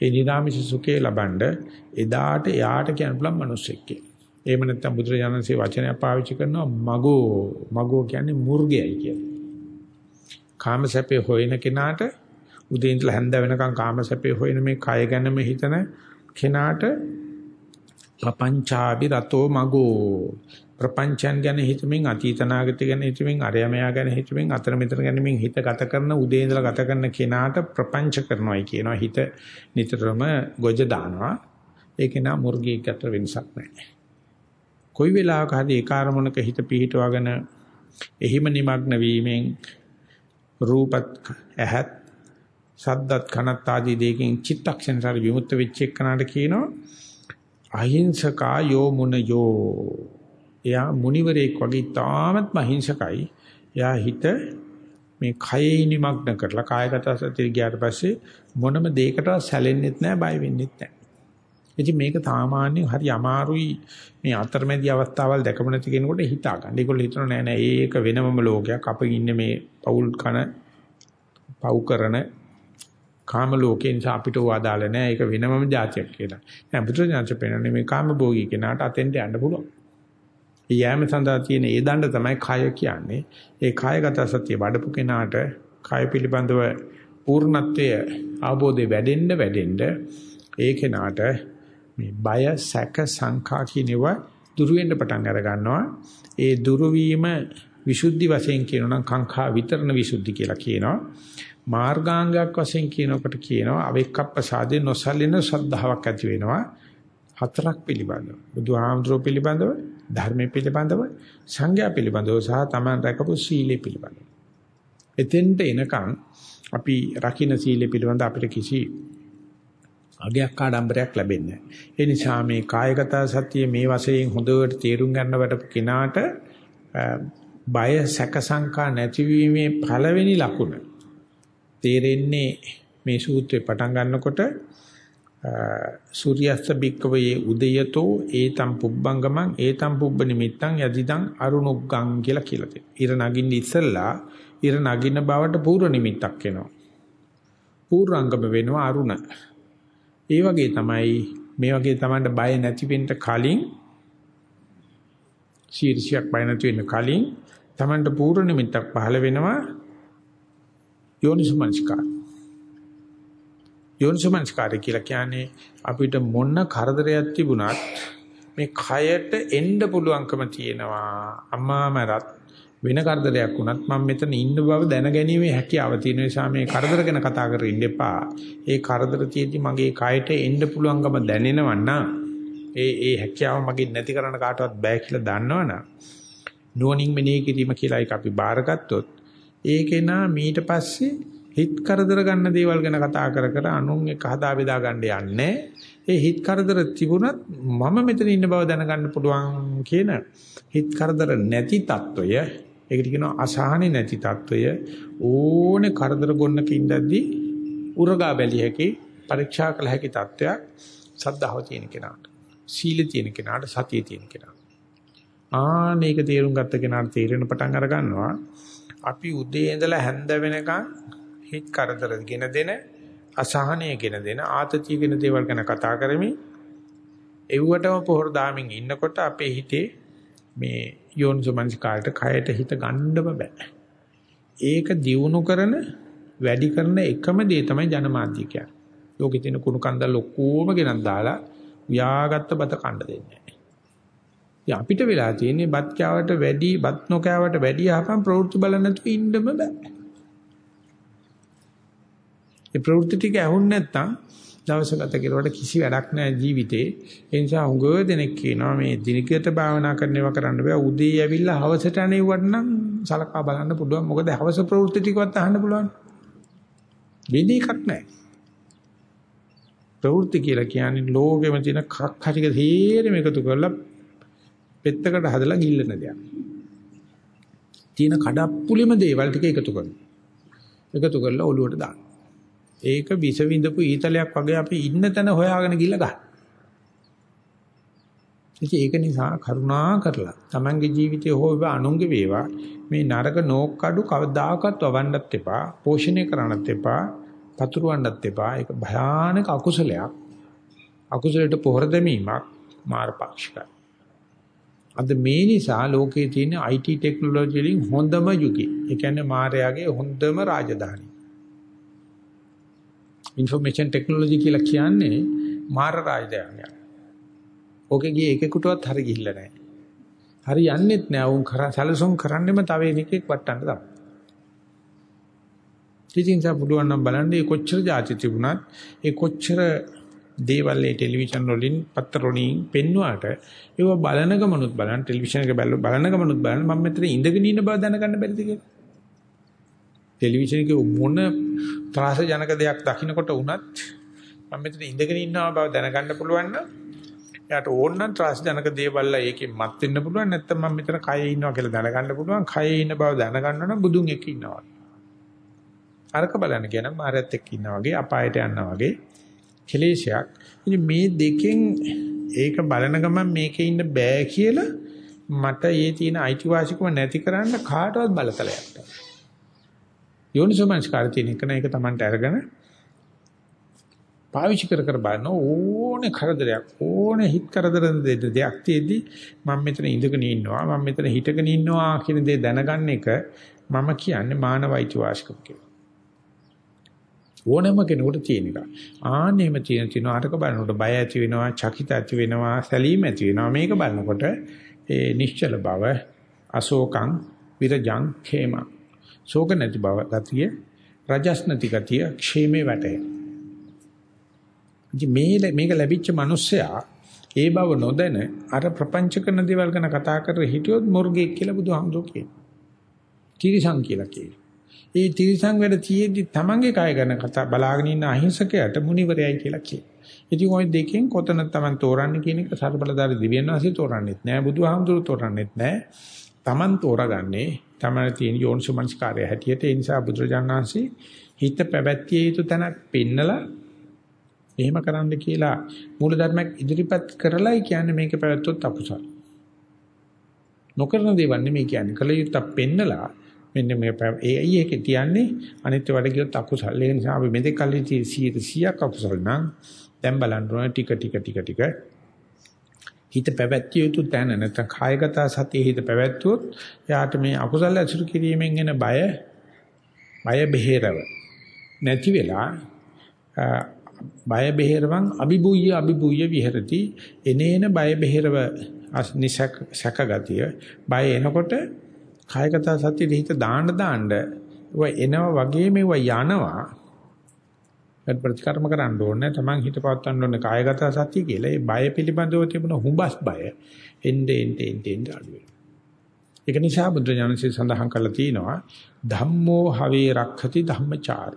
ඒ නිරාමිෂ සුඛේ ලබනද එදාට යාට කියන්න පුළුවන් මිනිස්සෙක් කියලා. එහෙම නැත්නම් බුදුරජාණන්සේ වචනයක් පාවිච්චි කරනවා මගෝ මගෝ කියන්නේ මුර්ගයයි කියලා. කාමසැපේ හොයන කෙනාට උදේ ඉඳලා හැන්ද වෙනකන් කාමසැපේ හොයන මේ කය ගැනම හිතන කෙනාට ප්‍රපංචාබි රතෝ මගෝ ප්‍රපංචයන් ගැන හිතමින් අතීත නාගත ගැන හිතමින් අරයමයා ගැන හිතමින් අතර මෙතන ගැනමින් හිත ගත කරන උදේ ඉඳලා ගත කරන කෙනාට ප්‍රපංච කරනවායි කියනවා හිත නිතරම ගොජ දානවා ඒක නා මුර්ගීක අතර වෙනසක් නැහැ කොයි වෙලාවක හරි ඒ කාර්මණක හිත පිහිටවගෙන එහිම নিমগ্ন වීමෙන් රූපත් ඇහත් සද්දත් කනත් ආදී දෙකෙන් චිත්තක්ෂණතර විමුක්ත වෙච්ච එකනට කියනවා අහිංසකා යෝ මුන යෝ එයා මුනිවරයෙක් වගේ තාමත් අහිංසකයි එයා හිත මේ කයෙහි නිමග්න කරලා කායගත සතිය ගියාට පස්සේ මොනම දෙයකටවත් සැලෙන්නෙත් නැහැ බය වෙන්නෙත් නැහැ ඉතින් මේක සාමාන්‍යයෙන් හරි අමාරුයි මේ අතරමැදි අවස්ථාවල් දැකම නැති කෙනෙකුට හිතා ගන්න. ඒගොල්ලෝ හිතනවා නෑ නෑ ඒක වෙනමම ලෝකයක්. අපි ඉන්නේ මේ පෞල් කන පව් කරන කාම ලෝකේ නිසා අපිට වදාළ නෑ. ඒක වෙනමම જાතියක් කියලා. දැන් බුදුරජාණන් පෙන්නන්නේ මේ කාම භෝගී කෙනාට අතෙන්ට යන්න පුළුවන්. ඒ යෑම සඳහා තියෙන ඒ දණ්ඩ තමයි කය කියන්නේ. ඒ කායගත සත්‍ය වඩපු කෙනාට කය පිළිබඳව පූර්ණත්වයේ ආબોධය වැඩෙන්න වැඩෙන්න ඒ කෙනාට මේ බය සැක සංඛා කියනවා දුරු වෙන්න පටන් අර ගන්නවා. ඒ දුරු වීම විසුද්ධි වශයෙන් කියනනම් කාංඛා විතරණ විසුද්ධි කියලා කියනවා. මාර්ගාංගයක් වශයෙන් කියනකොට කියනවා අවෙක්කප්පසාදේ නොසලින ශ්‍රද්ධාවක් ඇති වෙනවා. හතරක් පිළිබඳව. බුදුහාමුදුරුවෝ පිළිබඳව, ධර්මයේ පිළිබඳව, සංඝයා පිළිබඳව සහ Taman රැකපු සීලය පිළිබඳව. එතෙන්ට එනකන් අපි රකින්න සීලය පිළිබඳ අපිට කිසි අගයක් ආඩම්බරයක් ලැබෙන්නේ නැහැ. ඒ නිසා මේ කායගත සතිය මේ වශයෙන් හොඳට තේරුම් ගන්න වටපු කෙනාට බය සැක සංකා නැතිවීමේ පළවෙනි ලකුණ තේරෙන්නේ මේ සූත්‍රේ පටන් ගන්නකොට සූර්යස්ත බික්කවේ උදයතෝ ඒතම් පුබ්බංගමං ඒතම් පුබ්බ නිමිත්තං යදිදං අරුණුග්ගං කියලා කියලා තියෙනවා. ඉර නගින්න ඉස්සෙල්ලා ඉර නගින්න බවට පූර්ව නිමිත්තක් එනවා. පූර්වංගම වෙනවා අරුණ. ඒ වගේ තමයි මේ වගේ තමන්ට බය නැති වෙන්න කලින් ශීර්ෂයක් බය නැති වෙන්න කලින් තමන්ට පූර්ව නිමිත්තක් පහළ වෙනවා යෝනිසමංස්කාර යෝනිසමංස්කාරය කියලා කියන්නේ අපිට මොන කරදරයක් තිබුණත් මේ කයට එන්න පුළුවන්කම තියෙනවා අම්මා මරත් වෙන කරදරයක් වුණත් මම මෙතන ඉන්න බව දැනගැනීමේ හැකියාව තියෙන නිසා මේ කරදර ගැන කතා කරගෙන ඉන්න එපා. ඒ කරදර තියෙද්දි මගේ කයට එන්න පුළුවන්කම දැනෙනවන්න ඒ ඒ හැකියාව මගේ නැති කරන්න කාටවත් බෑ කියලා දන්නවනම් නුවණින් මෙනෙහි කිරීම කියලා එක අපි බාරගත්තොත් ඒකේ නා මීට පස්සේ හිත කරදර ගන්න දේවල් ගැන කතා කර කර අනුන් එක හදා බෙදා ගන්න යන්නේ. ඒ හිත කරදර තිබුණත් මම මෙතන ඉන්න බව දැනගන්න පුළුවන් කියන හිත කරදර නැති తত্ত্বය ඒකට කියනවා අසහනේ නැති తত্ত্বය ඕනේ කරදර ගොන්නක ඉඳද්දී උරගා බැලිය හැකි පරීක්ෂා කළ හැකි తত্ত্বයක් සද්ධාව තියෙන කෙනාට සීල තියෙන කෙනාට සතිය තියෙන කෙනාට ආනේක තේරුම් ගත්ත කෙනාට තේරෙන පටන් අර ගන්නවා අපි උදේ ඉඳලා හැන්ද වෙනකන් හිත කරදර ගෙන දෙන අසහනය ගෙන දෙන ආතතිය ගෙන දේවල් ගැන කතා කරමින් එව්වටම පොහොර දාමින් ඉන්නකොට අපේ හිතේ මේ යෝනිසමනස්කාරට කයට හිත ගන්නම බෑ. ඒක දියුණු කරන වැඩි කරන එකම දේ තමයි ජනමාධ්‍ය කියන්නේ. ලෝකෙ තියෙන කුණු කන්දල් ඔක්කොම ගෙනත් දාලා ව්‍යාගත්ත බත කණ්ඩ දෙන්නේ නැහැ. අපිට වෙලා තියෙන්නේ බත් කෑවට වැඩි බත් නොකෑවට වැඩි අහපන් ප්‍රවෘත්ති බලන්න නැතුව ඉන්නම බෑ. ඒ ප්‍රවෘත්ති ටික ඇහුන් නැත්නම් දවස ගත කෙරුවට කිසි වැඩක් නැහැ ජීවිතේ. ඒ නිසා හුඟ දෙනෙක් කියනවා මේ දිනකට භාවනා කරනවා කරන්න බෑ. උදේ ඇවිල්ලා හවසට අනේවට නම් සලකා බලන්න පුළුවන්. මොකද හවස ප්‍රවෘත්ති ටිකවත් අහන්න පුළුවන්. වෙන එකක් නැහැ. ප්‍රවෘත්ති කියලා කියන්නේ ලෝකෙම තියෙන කක් හරික තේරෙම එකතු කරලා පෙත්තකට හදලා ගිල්ලන දෙයක්. තියෙන කඩප්පුලිම දේවල් ටික එකතු කරනවා. එකතු කරලා ඔලුවට දානවා. ඒක විස විඳපු ඊතලයක් වගේ අපි ඉන්න තැන හොයාගෙන ගිල්ල ගන්න. ඉතින් ඒක නිසා කරුණා කරලා Tamange ජීවිතය හෝ වේවා අනුන්ගේ වේවා මේ නරක නෝක්කඩු කවදාකවත් වවන්නත් එපා පෝෂණය කරන්නත් එපා පතුරවන්නත් එපා ඒක භයානක අකුසලයක් අකුසලයට පොහොර දැමීමක් මාර්ගපාක්ෂිකයි අද මේ නිසා ලෝකයේ තියෙන IT ටෙක්නොලොජි වලින් හොඳම යුගය. ඒ කියන්නේ මායාවේ හොඳම රාජධානි. ইনফরমේෂන් ටෙක්නොලොජි කියලා කියන්නේ මාර රාජධානියක්. ඕකේ ගියේ එකෙකුටවත් හරි ගිහිල්ලා නැහැ. හරි යන්නෙත් නැහැ. උන් කරන් සැලසුම් කරන්නෙම තව එකෙක් වටන්න තමයි. ඉතින් සා පුළුවන් නම් බලන්න මේ කොච්චර જાති තිබුණත් ඒ කොච්චර දේවල් ඒ ටෙලිවිෂන් වලින් පත්තර වලින් පෙන්වුවාට ඒව බලන ගමනුත් බලන ටෙලිවිෂන් එක බලන ගමනුත් බලන මම මෙතන ඉඳගෙන ඉන්න බව දැනගන්න බැරිද කියලා. ටෙලිවිෂන් එකේ මොන ත්‍රාස ජනක දෙයක් දකින්නකොට වුණත් මම මෙතන ඉඳගෙන ඉන්නවා බව දැනගන්න පුළුවන් නම් එයාට ඕන නම් ත්‍රාස ජනක දේවල් ඒකෙන් මත් වෙන්න පුළුවන්. නැත්නම් මම මෙතන කයේ ඉන්නවා කියලා දැනගන්න පුළුවන්. කයේ ඉන්න බව දැනගන්න නම් බුදුන් එක්ක ඉන්නවා. අරක බලන්න කියන මාරයත් එක්ක ඉන්නා වගේ අපායට යනවා වගේ. කෙලේශයක් ඉතින් මේ දෙකෙන් ඒක බලන ගමන් මේකේ ඉන්න බෑ කියලා මට ඒ තියෙන අයිතිවාසිකම නැති කරන්න කාටවත් බලතලයක් නැහැ යෝනිසෝමනස්කාරය තියෙන එක නේක Tamanට අරගෙන පාවිච්චි කර කර බලන ඕනේ කරදරයක් ඕනේ හිත කරදර දෙයක් තියෙද්දි මම මෙතන ඉඳගෙන ඉන්නවා මම මෙතන හිටගෙන ඉන්නවා කියන දේ දැනගන්න එක මම කියන්නේ මානවයිති වාසිකම් කියලා. ඕනෑම කෙනෙකුට තියෙන එක. ආන්නේම තියෙන තියෙන අරක බලනකොට බය ඇති වෙනවා, චකිත ඇති වෙනවා, සැලීම ඇති වෙනවා. මේක බලනකොට ඒ නිශ්චල බව, අශෝකං, විරජං, khema ශෝක නැති බව ගතිය රජස් නැති ගතිය ക്ഷേමේ වැටේ. මේ මේක ලැබිච්ච මිනිස්සයා ඒ බව නොදැන අර ප්‍රපංච කරන දේවල් ගැන කතා කර හිටියොත් මුර්ගෙක් කියලා බුදුහාමුදුරුවෝ කියනවා. තිරිසං කියලා කියනවා. ඒ තිරිසං වැඩ තියෙද්දි තමන්ගේ කය ගැන කතා බලාගෙන ඉන්න අහිංසකයට මුනිවරයයි කියලා කියනවා. ඉතින් ওই දෙකෙන් කොතන තමන් තෝරන්නේ කියන එක සර්බලදාරි දිව්‍යන් වාසිය තෝරන්නේත් නෑ බුදුහාමුදුරුවෝ තෝරන්නේත් නෑ. තමන් තෝරගන්නේ තමයි තියෙන යෝනිසමංස්කාරය හැටියට ඒ නිසා බුදුරජාණන්සේ හිත පැවැත්විය යුතු තැනක් පෙන්නලා එහෙම කරන්න කියලා මූලධර්මයක් ඉදිරිපත් කරලායි කියන්නේ මේක පැවැත්වුවොත් අකුසල. නොකරන දේවල් නෙමෙයි කියන්නේ කල යුත්තක් පෙන්නලා මෙන්න මේ AI එකේ තියන්නේ අනිත් වැඩ කියොත් අකුසල්. ඒ නිසා අපි මෙතෙක් කල් ඉති 100ක් අකුසල් නම් දැන් බලන්න ඕන ටික ටික ටික ටික. හිත පැවැත්විය යුතු තැන. නැත්නම් කායගත සතිය හිත පැවැත්වුවොත් යාට මේ අකුසල් ඇසුරු කිරීමෙන් එන බය බය බෙහෙරව. නැති වෙලා බය බෙහෙරවන් අ비බුය්‍ය අ비බුය්‍ය විහෙරති. එනේන බය බෙහෙරව නිසක සැකගතිය. බය එනකොට කායගත සතිය හිත දාන්න දාන්න ඒවා එනවා වගේ මේවා යනවා. ඒත් ප්‍රතිකර්ම කරන්න ඕනේ. තමන් හිත පවත්වන්න ඕනේ කායගත සතිය කියලා. ඒ බය පිළිබඳව තිබුණ හුඹස් බය එnde ende ende ende අඩු වෙනවා. ඒක නිසා බුදුරජාණන්සේ සඳහන් කරලා තියෙනවා ධම්මෝ හවේ රක්ඛති ධම්මචාර.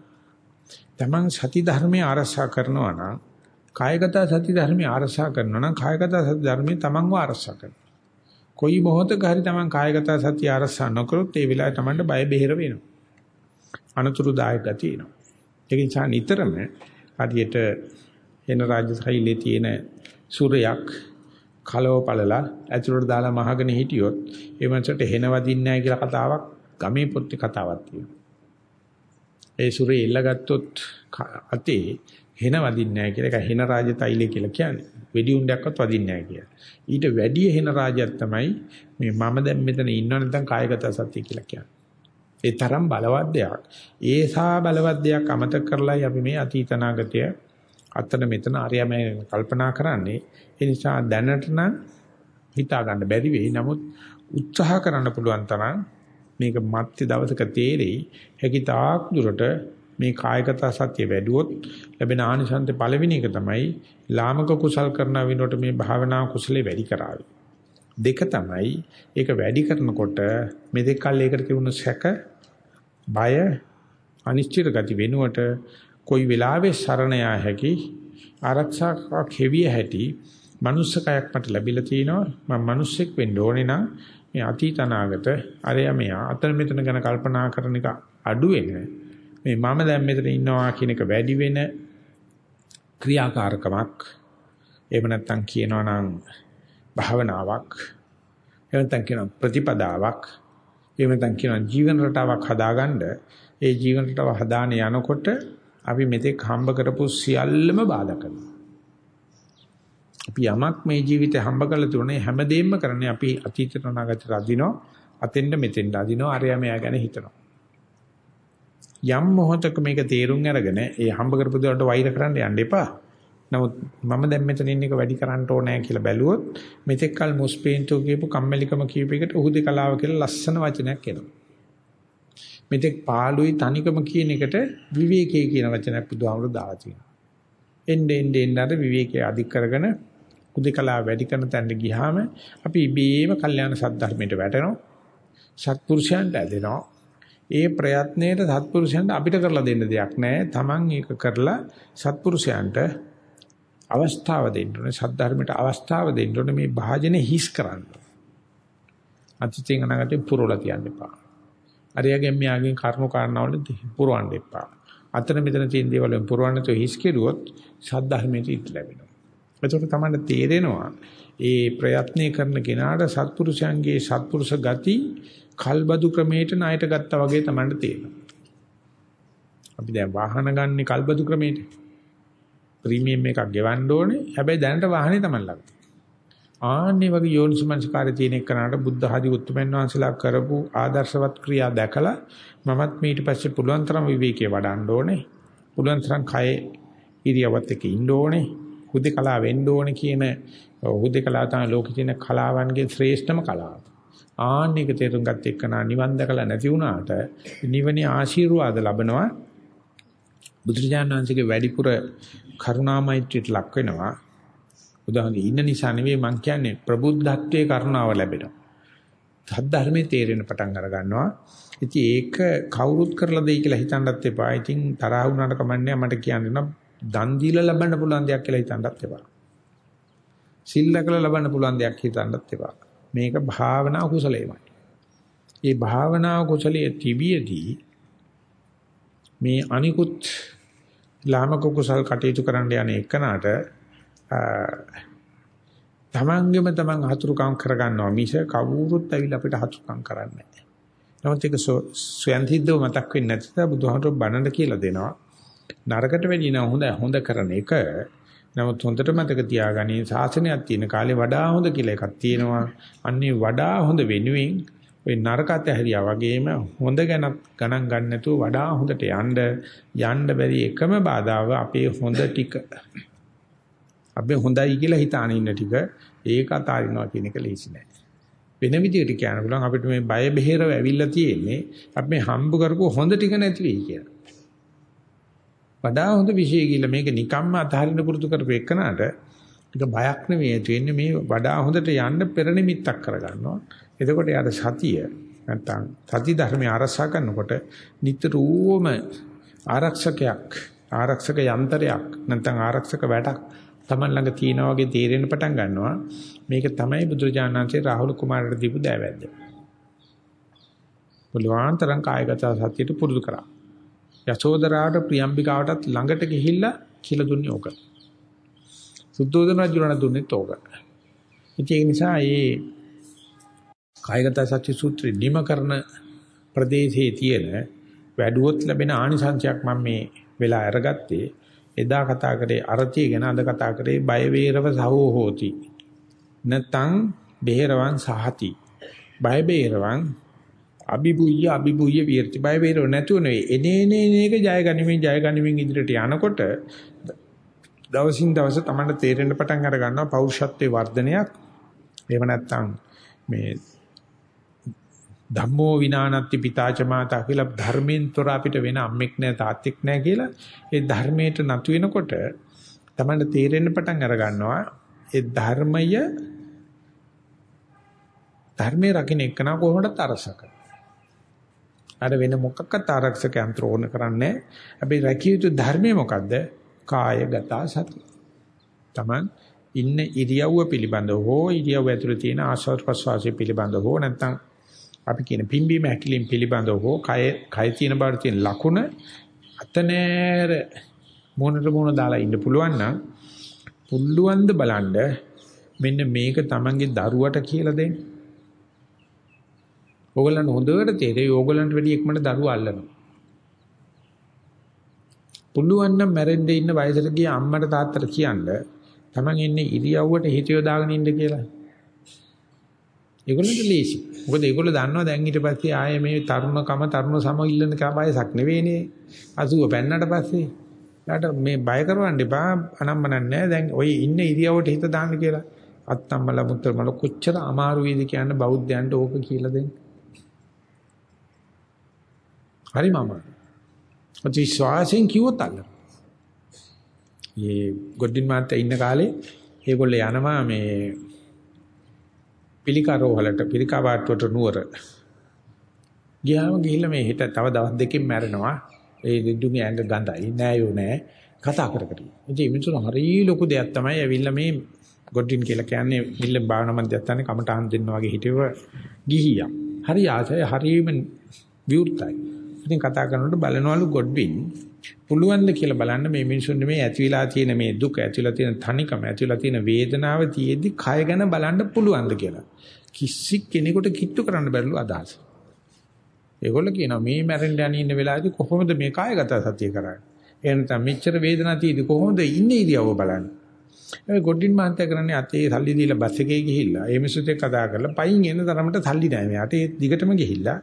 තමන් සති ධර්මයේ ආරක්ෂා කරනවා නම් කායගත සති ධර්මයේ ආරක්ෂා කරනවා නම් කායගත සති ධර්මයේ තමන්ව ආරක්ෂා කරනවා. කොයි මොහොතක හරි තමන් කායගත සතිය ආරක්ෂා නොකරොත් ඒ වෙලාවේ තමන්ට බය බෙහෙර වෙනවා අනතුරුදායක ගතිය එනවා ඒක නිසා නිතරම හරියට එන රාජ්‍ය ශෛලියේ තියෙන සූර්යයක් කලව පළලා ඇතුළට දාලා මහගෙන හිටියොත් ඒ මනසට හෙන වදින්නේ නැහැ කියලා කතාවක් ගමේ පොත්තේ කතාවක් තියෙනවා. ඒ සූර්යය ඉල්ලගත්තොත් අතේ හෙන වදින්නේ නැහැ කියලා ඒක හෙන රාජ්‍ය තෛලය කියලා කියන්නේ. වෙඩි උණ්ඩයක්වත් වදින්නේ නැහැ කියලා. ඊට වැඩි හෙන රාජ්‍යයක් තමයි මේ මම දැන් මෙතන ඉන්නව නැත්නම් කායගත සත්‍ය කියලා කියන්නේ. ඒ තරම් බලවත් දෙයක්. ඒසා බලවත් දෙයක් අමතක කරලායි අපි මේ අතීත නාගතය අතන මෙතන අරයම කල්පනා කරන්නේ. ඒ නිසා දැනට නම් හිතා ගන්න බැරි වෙයි. නමුත් උත්සාහ කරන්න පුළුවන් තරම් මේක මැත්තේ දවසක තේරෙයි. හැකි තාක් දුරට මේ කායගත සත්‍ය වැඩුවොත් ලැබෙන ආනිසන්ත පළවෙනි එක තමයි ලාමක කුසල් කරන විනෝට මේ භාවනා කුසලේ වැඩි කරાવી. දෙක තමයි ඒක වැඩි කරනකොට මෙතෙක් කල් ඒකට තිබුණු සැක බය අනිශ්චිත ගති වෙනුවට කොයි වෙලාවෙ සරණ යා හැකි ආරක්ෂාවක් හෙවිය හැටි මනුස්සකයක් මට ලැබිලා තිනවා මම මිනිස්සෙක් වෙන්න ඕනේ නම් මේ අතීත අනාගත අරය මෙයා අතන මෙතන ගැන කල්පනා කරන එක අඩු වෙන මේ මම දැන් මෙතන ඉන්නවා කියන එක වැඩි වෙන ක්‍රියාකාරකමක් එහෙම නැත්නම් කියනවා නම් භාවනාවක් එහෙම නැත්නම් කියනවා ප්‍රතිපදාවක් එහෙම නැත්නම් කියනවා ජීවන රටාවක් හදාගන්න ඒ ජීවන රටාව හදාන යනකොට අපි මෙතෙක් හම්බ කරපු සියල්ලම බාධා කරනවා. අපි යමක් මේ ජීවිතේ හම්බ කරලා තුනේ හැමදේම කරන්නේ අපි අතීතට අනාගතට අදිනවා අතෙන්ද මෙතෙන්ද අදිනවා අරයා මෙයා ගැන හිතනවා. යම් මොහොතක මේක තේරුම් අරගෙන ඒ හම්බ කරපු දේවල්ට වෛර කරන්න යන්න එපා. නමුත් මම දැන් මෙතන ඉන්න එක වැඩි කරන්න ඕනේ කියලා බැලුවොත් මෙතෙක් කල මොස්පේන්තෝ කියපු කම්මැලිකම කියප එකට උහුදේ කලාව කියලා ලස්සන වචනයක් එනවා. මෙතෙක් පාළුයි තනිකම කියන එකට විවේකයේ කියන වචනයක් බුදුහාමුදුරු දාලා තියෙනවා. එන්න එන්න එන්න අර විවේකයේ අධික කරගෙන උදේ කලාව වැඩි කරන තැනට ගියාම අපි ඉබේම කල්යාණ සද්ධර්මයට වැටෙනවා. සත්පුරුෂයන්ට ඇදෙනවා. ඒ ප්‍රයත්නයේට සත්පුරුෂයන්ට අපිට කරලා දෙන්න දෙයක් නැහැ. Taman ඒක කරලා සත්පුරුෂයන්ට අවස්ථාව දෙන්න ඕනේ සද්ධර්මයට අවස්ථාව දෙන්න ඕනේ මේ භාජනේ හිස් කරන්න. අතීතෙන් අනාගතේ පුරවලා තියන්න එපා. අරයාගෙන් මෙයාගෙන් කරුණු කාරණාවල පුරවන්න එපා. අතන මෙතන තියෙන දේවල් වලින් පුරවන්න තෝ හිස් කෙරුවොත් සද්ධර්මයට ඉත් ලැබෙනවා. එතකොට තමයි තේරෙනවා ඒ ප්‍රයත්නේ කරන කෙනාට සත්පුරුෂයන්ගේ සත්පුරුෂ ගති කල්බදු ක්‍රමයට ණයට ගත්තා වගේ තමයි තේරෙනවා. අපි දැන් වාහන ගන්නේ කල්බදු ක්‍රමයට. ප්‍රීමියම් එකක් ගෙවන්න ඕනේ. හැබැයි දැනට වාහනේ තමයි ළඟ. ආන්නේ වගේ යෝනිසමංසකාරය තියෙන එකනට බුද්ධ ආදී උතුම්යන් වහන්සේලා කරපු ආදර්ශවත් ක්‍රියා දැකලා මමත් ඊට පස්සේ පුළුවන් තරම් විවේකයේ වඩන්න ඕනේ. පුළුවන් තරම් කය ඉරියවත් එක්ක ඉන්න ඕනේ. හුදේකලා වෙන්න ඕනේ කියන හුදේකලා තමයි ලෝකේ තියෙන කලාවන්ගේ ශ්‍රේෂ්ඨම කලාව. ආන්නේක තේරුම් ගත්ත එක්කනා නිවන් දැකලා නැති වුණාට නිවනේ ආශිර්වාද ලබනවා බුදුරජාණන් වහන්සේගේ වැඩිපුර කරුණා මෛත්‍රියට ලක් වෙනවා. උදාහරණ ඉන්න නිසා නෙවෙයි මං කියන්නේ ප්‍රබුද්ධත්වයේ කරුණාව ලැබෙනවා. සද්ධර්මයේ තේරෙන පටන් අර ගන්නවා. ඉතින් ඒක කවුරුත් කරලා දෙයි කියලා හිතන්නත් එපා. ඉතින් තරහ වුණාට කමන්නේ මට කියන්න නම් දන් දීලා ලබන්න පුළුවන් දෙයක් කියලා හිතන්නත් එපා. සිල්ලකලා ලබන්න පුළුවන් දෙයක් හිතන්නත් එපා. මේක භාවනා කුසලයමයි. මේ භාවනා කුසලයේ තිබියදී මේ අනිකුත් ලාමක කුසල් කටයුතු කරන්න යන එකනට තමන්ගෙම තමන් හතුරුකම් කරගන්නවා මිස කවුරුත් ඇවිල්ලා අපිට හතුරුකම් කරන්නේ නැහැ. නමුත් ඒක ස්වයන් සිද්ධව මතක් වෙන්නේ නැතිද බුදුහාමර බණන්ඩ කියලා දෙනවා. නරකට වෙදී නම් හොඳ හොඳ කරන එක. නමුත් හොඳට මතක තියාගනි ශාසනයක් තියෙන කාලේ වඩා හොඳ කියලා එකක් තියෙනවා. අන්නේ වඩා හොඳ වෙනුවෙන් ওই නරකත් ඇහැරියා වගේම හොඳ ගැන ගණන් ගන්න නැතුව වඩා හොඳට යන්න යන්න බැරි එකම බාධාව අපේ හොඳ ටික අපි හොඳයි කියලා හිතාන ඉන්න ටික ඒක අතාරිනවා කියන එක ලේසි නෑ. වෙන විදිහට කියන්න පුළුවන් අපිට මේ බය බෙහෙරව ඇවිල්ලා තියෙන්නේ අපි මේ හම්බ කරපු හොඳ ටික නැති වෙයි කියලා. වඩා හොඳ විශේෂ කියලා මේක නිකම්ම අතහරින්න පුරුදු කරපු එකනට ඒක බයක් නෙවෙයි තියෙන්නේ මේ වඩා හොඳට යන්න පෙර නිමිත්තක් කරගන්නවා. එතකොට යාර සතිය නැත්තම් සති ධර්මයේ ආරක්ෂා කරනකොට නිතරම ආරක්ෂකයක් ආරක්ෂක යන්ත්‍රයක් නැත්තම් ආරක්ෂක වැඩක් Taman ළඟ තියෙනා වගේ තීරෙන්න පටන් ගන්නවා. මේක තමයි බුදුරජාණන්සේ රාහුල කුමාරට දීපු දෑවැද්ද. බුලවාන්තරං කායගත සතියට පුරුදු කරා. යසෝදරාට ප්‍රියම්බිකාවටත් ළඟට ගිහිල්ලා කියලා දුන්නේ ඕක. සුද්ධෝදන රජුණන් දුන්නේත් ඕක. ඒ නිසා මේ කායගත සත්‍ය සූත්‍රය නිම කරන ප්‍රදේශයේ තියෙන වැඩුවොත් ලැබෙන ආනිසංශයක් මම මේ වෙලා අරගත්තේ එදා කතා කරේ අරතිය ගැන අද කතා කරේ බය වේරව සහෝ හෝති නැතං බේරවන් සහති බය බේරවන් අබිබුය්‍ය අබිබුය්‍ය විර්ති බය වේරෝ නැතුව නෙවෙයි. එනේනේ නේක ජය ගනිමින් ජය ගනිමින් ඉදිරියට යනකොට දවසින් දවස තමයි තේරෙන්න පටන් අර ගන්නවා පෞරුෂත්වයේ වර්ධනයක්. එහෙම නැත්නම් මේ ධම්මෝ විනානත්ති පිතාච මාතා කියලා ධර්මයෙන් තොර අපිට වෙන අම්මෙක් නැහැ තාත්තෙක් නැහැ කියලා ඒ ධර්මයට නතු වෙනකොට තමයි තේරෙන්න පටන් අර ගන්නවා ඒ ධර්මය ධර්මයේ රකින්න එක්කන කොහොමද තරසක අර වෙන මොකක්වත් ආරක්ෂක යන්ත්‍ර ඕන කරන්නේ අපි රැකිය යුතු ධර්මය මොකද්ද? කායගත සති. තමන් ඉන්න ඉරියව්ව පිළිබඳව හෝ ඉරියව්ව ඇතුළේ තියෙන ආශ්වාස ප්‍රශ්වාසය පිළිබඳව හෝ නැත්නම් අපි කියන පිම්බීම හැකිලින් පිළිබඳව හෝ කය කය තියෙන බවට තියෙන ලකුණ අතනෑර මොනට මොන දාලා ඉන්න පුළුවන් නම් පුළුවන් ද බලන්න මෙන්න මේක තමන්ගේ දරුවට කියලා දෙන්න. ඕගොල්ලන් හොඳට තේරෙයි ඕගොල්ලන්ට වැඩි එක්මන දරුවා අල්ලනවා. පුළුවන් නම් මැරෙන්න ඉන්න වයසට ගිය අම්මට තාත්තට කියන්න තමන් ඉන්නේ ඉරියව්වට හිත යොදාගෙන ඉන්න කියලා. ඒගොල්ලන්ට ලේසි. මොකද ඒගොල්ලෝ දන්නවා දැන් ඊට පස්සේ ආයේ මේ තරුණකම තරුණ සම ඉල්ලන කබයසක් නෙවෙයිනේ. 80 පෙන්නට පස්සේ. ඊට මේ බය කරවන්න එපා අනම්මනක් නැහැ. දැන් ඔය ඉන්න ඉරියවට හිත දාන්න කියලා. අත්තම්මල මුත්‍ර මල කොච්චර අමාරු වේද කියන්න බෞද්ධයන්ට ඕක කියලා දෙන්න. හරි මම. අති ශ්වාසයෙන් කිව්වොත් අල්ල. මේ ගොඩින් මාත් ඉන්න කාලේ ඒගොල්ලෝ යනවා මේ පිළිකාරෝහලට පිළිකා වාට්ටුවට නුවර. ගියාම ගිහිල්ලා මේ හිට තව දවස් දෙකකින් මැරෙනවා. ඒ දෙඩුගේ ඇඟ ගඳයි නෑයෝ නෑ කතා කර කර. ඉතින් මිනිස්සු හරි ලොකු දෙයක් තමයි ඇවිල්ලා මේ ගොඩින් කියලා කියන්නේ මිල්ල භාවනා මධ්‍යස්ථානේ කමටහන් දෙන්න වගේ හිටව ගිහියා. හරි ආසය හරිම විවෘතයි. ඉතින් කතා කරනකොට බලනවලු ගොඩ්වින් පුළුවන් ද කියලා බලන්න මේ මිනිසුන් මේ ඇතිවිලා තියෙන මේ දුක ඇතිවිලා තියෙන තනිකම ඇතිවිලා තියෙන වේදනාව තියෙද්දි කය ගැන බලන්න පුළුවන් ද කියලා. කිසි කෙනෙකුට කිට්ටු කරන්න බැරිලු අදහස. ඒගොල්ලෝ කියනවා මේ මැරෙන්න යන ඉන්න වෙලාවේදී කොහොමද මේ කායගත සතිය කරන්නේ? එහෙනම් මෙච්චර වේදනාවක් තියෙදි කොහොමද ඉන්නේ ඉරියව්ව බලන්නේ? ඒ ගොඩින් මහන්තය කරන්නේ අතේ සල්ලි දීලා බස් එකේ ගිහිල්ලා ඒ මිනිස්සුත් එක්ක කතා කරලා පයින් එන තරමට සල්ලි නැහැ මෙයාට ඒ දිගටම ගිහිල්ලා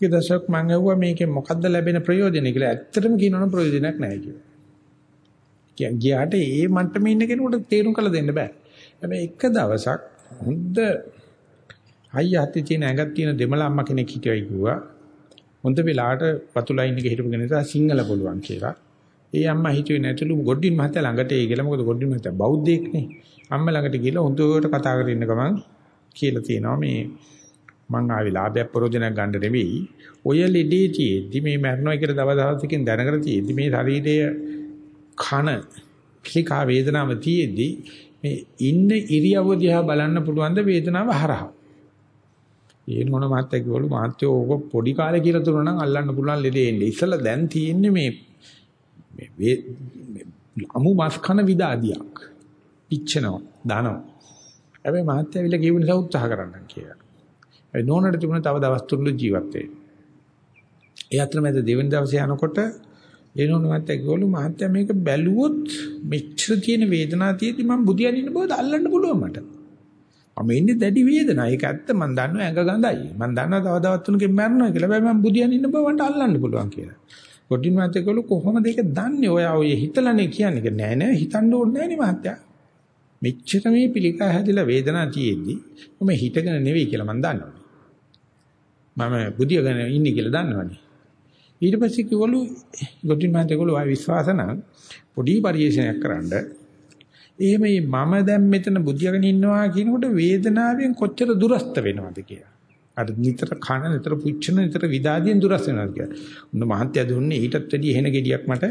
ඒ දශක් මම ඇහුවා මේකෙන් මොකද්ද ලැබෙන ප්‍රයෝජන කියලා ඇත්තටම කියනවනම් ප්‍රයෝජනයක් නැහැ කියලා. ගියාට ඒ මට්ටමේ ඉන්න කෙනෙකුට තේරුම් කළ දෙන්න බෑ. හැබැයි එක දවසක් හොඳ හයිය හති තියෙන ඇඟක් තියෙන දෙමළ අම්මා කෙනෙක් හිටියයි කිව්වා. හොඳ වෙලාවට වතුලයින් එක හිටපු කෙනෙක් සිංහල පුළුවන් කියලා. ඒ අම්මා හිතුවේ නැතුළු ගොඩින් මහත්තයා ළඟට ඒ කියලා මොකද ගොඩින් මහත්තයා බෞද්ධයෙක් නේ. අම්මා ළඟට ගිහලා හොඳට කතා කරගෙන ඉන්න ගමන් කියලා තියෙනවා මේ මං ආවේ ලාභයක් ප්‍රයෝජනයක් ගන්න නෙවෙයි. ඔය ලෙඩේ තියෙද්දි මේ මරණය කියලා දව දවසකින් දැනගෙන තියෙද්දි මේ ශරීරය කන පිළිකා වේදනාව තියෙද්දි මේ ඉන්න ඉරියව්ව දිහා බලන්න පුළුවන් ද වේදනාව හරහා. ඒ මොන මාත්‍ය කිව්වලු මාත්‍යෝ ඕක පොඩි කාලේ කියලා තුන නම් අල්ලන්න පුළුවන් ලෙඩේ එන්නේ. ඉස්සලා දැන් තියෙන්නේ මේ මේ අමු මාස් කන විදාදියක්. පිච්චෙනවා, දානවා. හැබැයි මාත්‍ය ඇවිල්ලා කියව නිසා උත්සාහ කරන්න කියලා. ඒ නෝනට තිබුණ තව දවස් තුනක ජීවත් වෙන්න. ඒ අතරමැද දෙවෙනි දවසේ යනකොට ඒ නෝන මාත්‍ය කිව්වලු මාත්‍ය මේක බැලුවොත් මෙච්චර තියෙන වේදනාව තියෙදි මම බුදියන් ඉන්න බවද අල්ලන්න පුළුවන් මට. මම ඉන්නේ දැඩි වේදනාව. ඒක ඇත්ත මම දන්නවා ඇඟ ගඳයි. මම දන්නවා තව දවස් තුනකින් මැරෙනවා කියලා. හැබැයි මම බුදියන් ඉන්න බව මට අල්ලන්න පුළුවන් කියලා. කොටින් මාත්‍ය කිව්වලු කොහොමද ඒක දන්නේ? ඔයා ඔය හිතලානේ කියන්නේ. නෑ නෑ හිතන්න ඕනේ නෑනේ මාත්‍යා. මෙච්චර මේ පිළිකා හැදිලා වේදනාව තියෙද්දි මම හිතගෙන නෙවෙයි කියලා මම දන්නවා. මම බුදියගෙන ඉන්නේ කියලා දන්නවනේ. ඊට පස්සේ කිව්වලු ගොඩින් මහන්තේකවලු ආයි විශ්වාස නම් පොඩි පරිේශනයක් කරන්න. එහෙම මම දැන් මෙතන බුදියගෙන ඉන්නවා කියනකොට වේදනාවෙන් කොච්චර දුරස්ත වෙනවද කියලා. අර නිතර කන නිතර පුච්චන නිතර විදාදියෙන් දුරස් වෙනවා කියලා. උන්න මහත්ය දුන්නේ ඊටත් වැඩි එහෙන ගෙඩියක් මට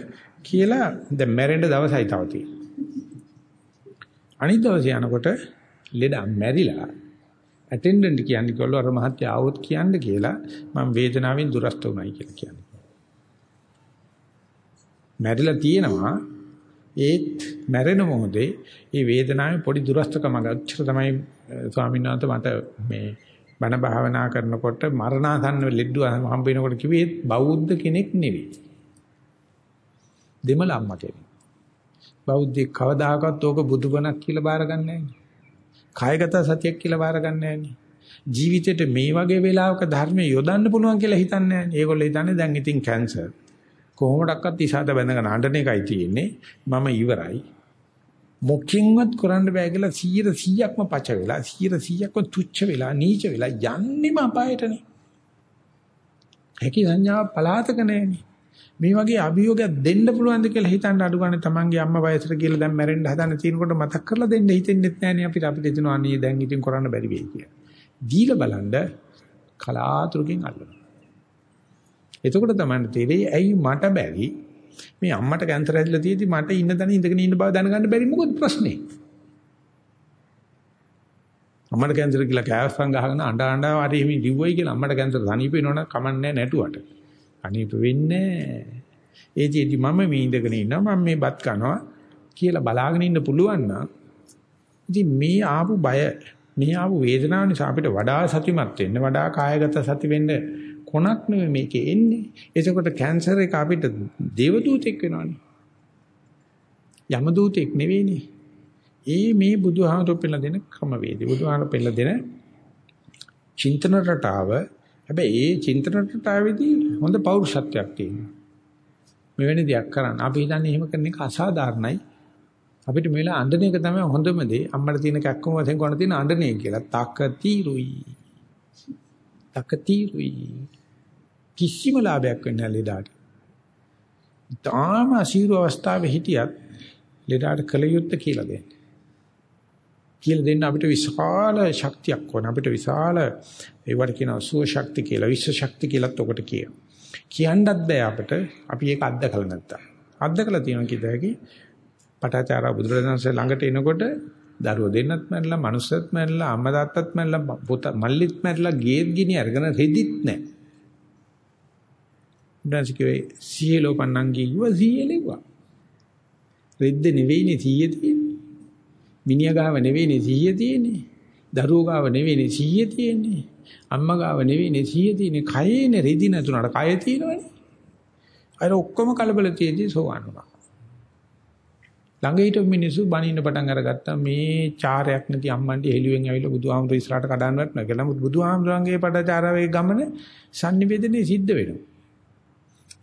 කියලා දැන් මැරෙන්න දවසයි තව තියෙන්නේ. අනිත් දවසේ යනකොට ලෙඩ මැරිලා ඇටෙන්ඩන්ට් කියන්නේ කිව්වලු අර මහත්ය ආවොත් කියන්න කියලා මම වේදනාවෙන් දුරස්ත වුණයි කියලා කියන්නේ. මැරිලා තියෙනවා ඒත් මැරෙන මොහොතේ මේ වේදනාවේ පොඩි දුරස්තකමක් අච්චර තමයි ස්වාමීන් වහන්සේ මට මේ බණ භාවනා කරනකොට මරණාසන්න ලෙඩ්ඩු හම්බ වෙනකොට කිව්වේ බෞද්ධ කෙනෙක් නෙවෙයි. දෙමළ අම්මා කෙනෙක්. බෞද්ධයෙක් කවදාකවත් ඕක බුදුබණක් කියලා බාරගන්නේ නැහැ. කායගත සතියක් කියලා බාරගන්නේ නැහැ. ජීවිතේට මේ වගේ වෙලාවක ධර්මයේ යොදන්න පුළුවන් කියලා හිතන්නේ නැහැ. ඒගොල්ලෝ හිතන්නේ දැන් ඉතින් කැන්සර්. කොහොමඩක්වත් ඉසాత බැඳගෙන අඬන එකයි තියෙන්නේ. මම ඉවරයි. මොකින්වත් කරන්න බෑ කියලා 100%ක්ම පච වෙලා 100%ක්ම තුච්ච වෙලා නීච වෙලා යන්නෙම අපායටනේ. හැකි සංඥා පලාතක නැහැනේ. මේ වගේ අභියෝගයක් දෙන්න පුළුවන්ද කියලා හිතන්න අඩු ගන්න තමන්ගේ අම්මා වයසට කියලා දැන් මැරෙන්න හදන තියෙනකොට මතක් කරලා දෙන්න හිතෙන්නෙත් නෑනේ අපිට අපිට හිතනවා අනේ දැන් ඉතින් කරන්න බැරි වෙයි කියලා. දීලා බලන්න කලාතුරකින් අල්ලනවා. එතකොට තමයි තේරෙයි ඇයි මට බැරි මේ අම්මට කැන්සර් ඇදලා තියෙදි මට ඉන්න තැන ඉඳගෙන ඉන්න බව දැනගන්න බැරි මොකද ප්‍රශ්නේ? අම්මට කැන්සර් කියලා කෑවස්සන් ගහගෙන අඬ අඬ හරි හිමි දිව්වයි කියලා අම්මට කැන්සර් තනිප වෙනවනම් කමන්නේ නැටුවට. අනිප වෙන්නේ ඒ ජීදි මම මේ ඉඳගෙන ඉන්නවා මම මේ බත් කනවා කියලා බලාගෙන ඉන්න පුළුවන් නම් ඉතින් මේ ආපු බය මේ ආපු වේදනාව නිසා අපිට වඩා සතිමත් වෙන්න වඩා කායගත සති වෙන්න කොනක් නෙවෙයි මේකේ එන්නේ. එතකොට කැන්සර් එක අපිට දේව දූතෙක් වෙනවනේ. යම දූතෙක් නෙවෙයිනේ. ඒ මේ බුදුහාමුදුරු පෙළ දෙන ක්‍රමවේදය. බුදුහාමුදුරු පෙළ දෙන චින්තන රටාව හැබැයි ඒ චින්තන රටාවේදී හොඳ පෞරුෂත්වයක් තියෙනවා. මෙවැනි දෙයක් කරන්න අපි හිතන්නේ එහෙම කරන එක අසාධාරණයි. අපිට මේලා අඬන එක තමයි හොඳම දේ. අම්මට තියෙන කැක්කම වශයෙන් කොන තියෙන අඬන එක කියලා. තකතිරුයි. තකතිරුයි. කිසිම ලාභයක් වෙන්නේ නැහැ ලෙඩාට. තාම අසීරු අවස්ථාවේ හිටියත් ලෙඩාට කල යුත්තේ කියලා දෙන්න. කියලා දෙන්න අපිට විශාල ශක්තියක් ඕන. අපිට විශාල ඒවට කියනවා සුව ශක්තිය කියලා, විශ්ව ශක්තිය කියලාත් ඔකට කියනවා. කියන්නත් බෑ අපිට. අපි ඒක අත්දකලා නැත්තම්. අත්දකලා තියෙනවා කිද හැකි. පටාචාරා බුදුරජාණන්සේ ළඟට එනකොට දරුවෝ දෙන්නත් මැරලා, මනුස්සයත් මැරලා, අම්මා තාත්තත් මැරලා, පුත මල්ලිත් මැරලා, ගේත් ගිනි අරගෙන රෙදිත් නැහැ. උන්වහන්සේ සිහිය ලෝපන්නන් කිව්වා සිහිය ලෙව්වා. රෙද්ද නෙවෙයිනේ සිහිය තියෙන්නේ. මිනිහා ගාව නෙවෙයිනේ සිහිය තියෙන්නේ. දරුවෝ ගාව නෙවෙයිනේ සිහිය තියෙන්නේ. අම්මා ගාව නෙවෙයිනේ සිහිය තියෙන්නේ. කයේනේ රෙදි නැතුණාට කය තියෙනවනේ. අර ඔක්කොම කලබල තියෙද්දි සෝවන් වුණා. ළඟ හිටපු මිනිස්සු බණින්න පටන් අරගත්තා මේ චාරයක් නැති අම්මන්ටි හෙළුවෙන් ඇවිල්ලා බුදුහාමුදුර ඉස්සරහට කඩන්න වටනවා කියලා. බුදුහාමුදුරන්ගේ පටචාරාවේ ගමන sannivedanaye සිද්ධ වෙනවා.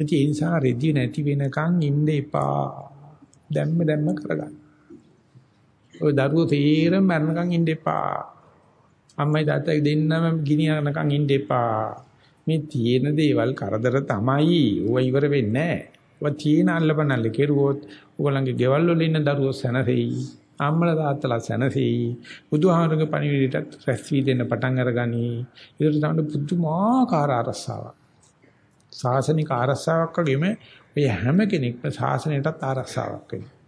ඉතින් ඒ නිසා රෙදි නැති වෙනකන් ඉන්න එපා. දැම්ම දැම්ම කරගන්න. ඔය දරුවෝ තීරම මරණකම් ඉන්න එපා. අම්මයි තාත්තයි දෙන්නම ගිනි යනකම් ඉන්න එපා. මේ තියෙන දේවල් කරදර තමයි. ඕව ඉවර වෙන්නේ නැහැ. ඔය තියෙන අල්ලපනල්ල කෙරුවොත් ඕගොල්ලන්ගේ ගෙවල් වල ඉන්න දරුවෝ සැනසෙයි. අම්මලා තාත්තලා සැනසෙයි. බුදුහාමරගේ පණිවිඩයට රැස් වී දෙන්න පටන් අරගනි. ඒකට තමයි පුදුමාකාර අරසාවක්. සාසනික ආරස්සාවක් වගේම ඔය හැම කෙනෙක්ම සාසනයටත් ආරස්සාවක් වෙනවා.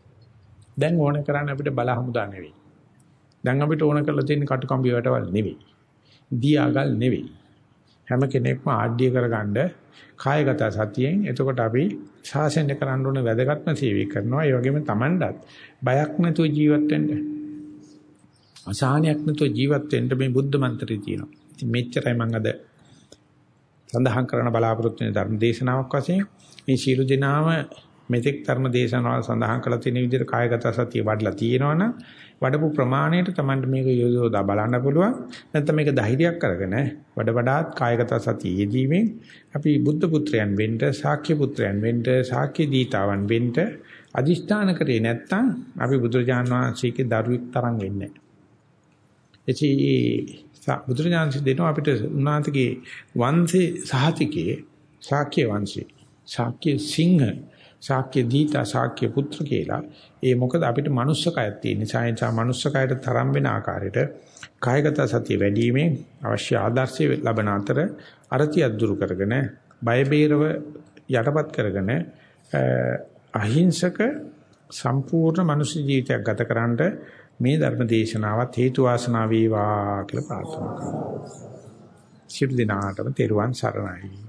දැන් ඕන කරන්නේ අපිට බල හමුදා නෙවෙයි. දැන් අපිට ඕන කරලා තියෙන කටුකම්බි වටවල් නෙවෙයි. දියාගල් නෙවෙයි. හැම කෙනෙක්ම ආඩ්‍ය කරගන්න කායගත සතියෙන් එතකොට අපි ශාසනය කරන්න ඕන වැදගත්ම සේවය කරනවා. ඒ වගේම Tamanටත් බයක් නැතුව ජීවත් වෙන්න. අසහනයක් නැතුව ජීවත් වෙන්න මේ බුද්ධ මන්ත්‍රය තියෙනවා. ඉතින් මෙච්චරයි මම අද සඳහන් කරන බලාපොරොත්තු වෙන ධර්ම දේශනාවක් වශයෙන් මේ සීල දිනාම මෙතෙක් ධර්ම දේශනාවල් සඳහන් කළ තියෙන විදිහට කායගත සතිය වඩලා තියෙනවනම් වඩපු ප්‍රමාණයට Tamanට මේක යොදලා බලන්න පුළුවන් නැත්නම් මේක ධෛර්යයක් කරගෙන වඩ වඩාත් කායගත සතිය යෙදීමෙන් අපි බුද්ධ පුත්‍රයන් වෙන්න ශාක්‍ය පුත්‍රයන් වෙන්න ශාක්‍ය දීතාවන් වෙන්න අදිෂ්ඨාන කරේ නැත්තම් අපි බුදුරජාණන් වහන්සේගේ දරුවෙක් තරම් වෙන්නේ නැහැ. බුදුරජාණන් දෙනවා අපිට උන්වහන්සේගේ වංශේ සහතිකේ ශාක්‍ය වංශේ ශාක්‍ය සිංහ ශාක්‍ය දීතා ශාක්‍ය පුත්‍ර කියලා. ඒ මොකද අපිට manussකයක් තියෙන නිසා ඒ නිසා manussකයට තරම් වෙන ආකාරයට කායගත සතිය වැඩිවීමෙන් අවශ්‍ය ආදර්ශය ලබන අතර අරතිය දුරු කරගෙන බය බේරව යටපත් කරගෙන අහිංසක සම්පූර්ණ මනුෂ්‍ය ජීවිතයක් ගතකරනට මේ ධර්ම දේශනාවත් හේතු වාසනා වේවා කියලා ප්‍රාර්ථනා කරනවා. සියලු දෙනාටම තෙරුවන් සරණයි.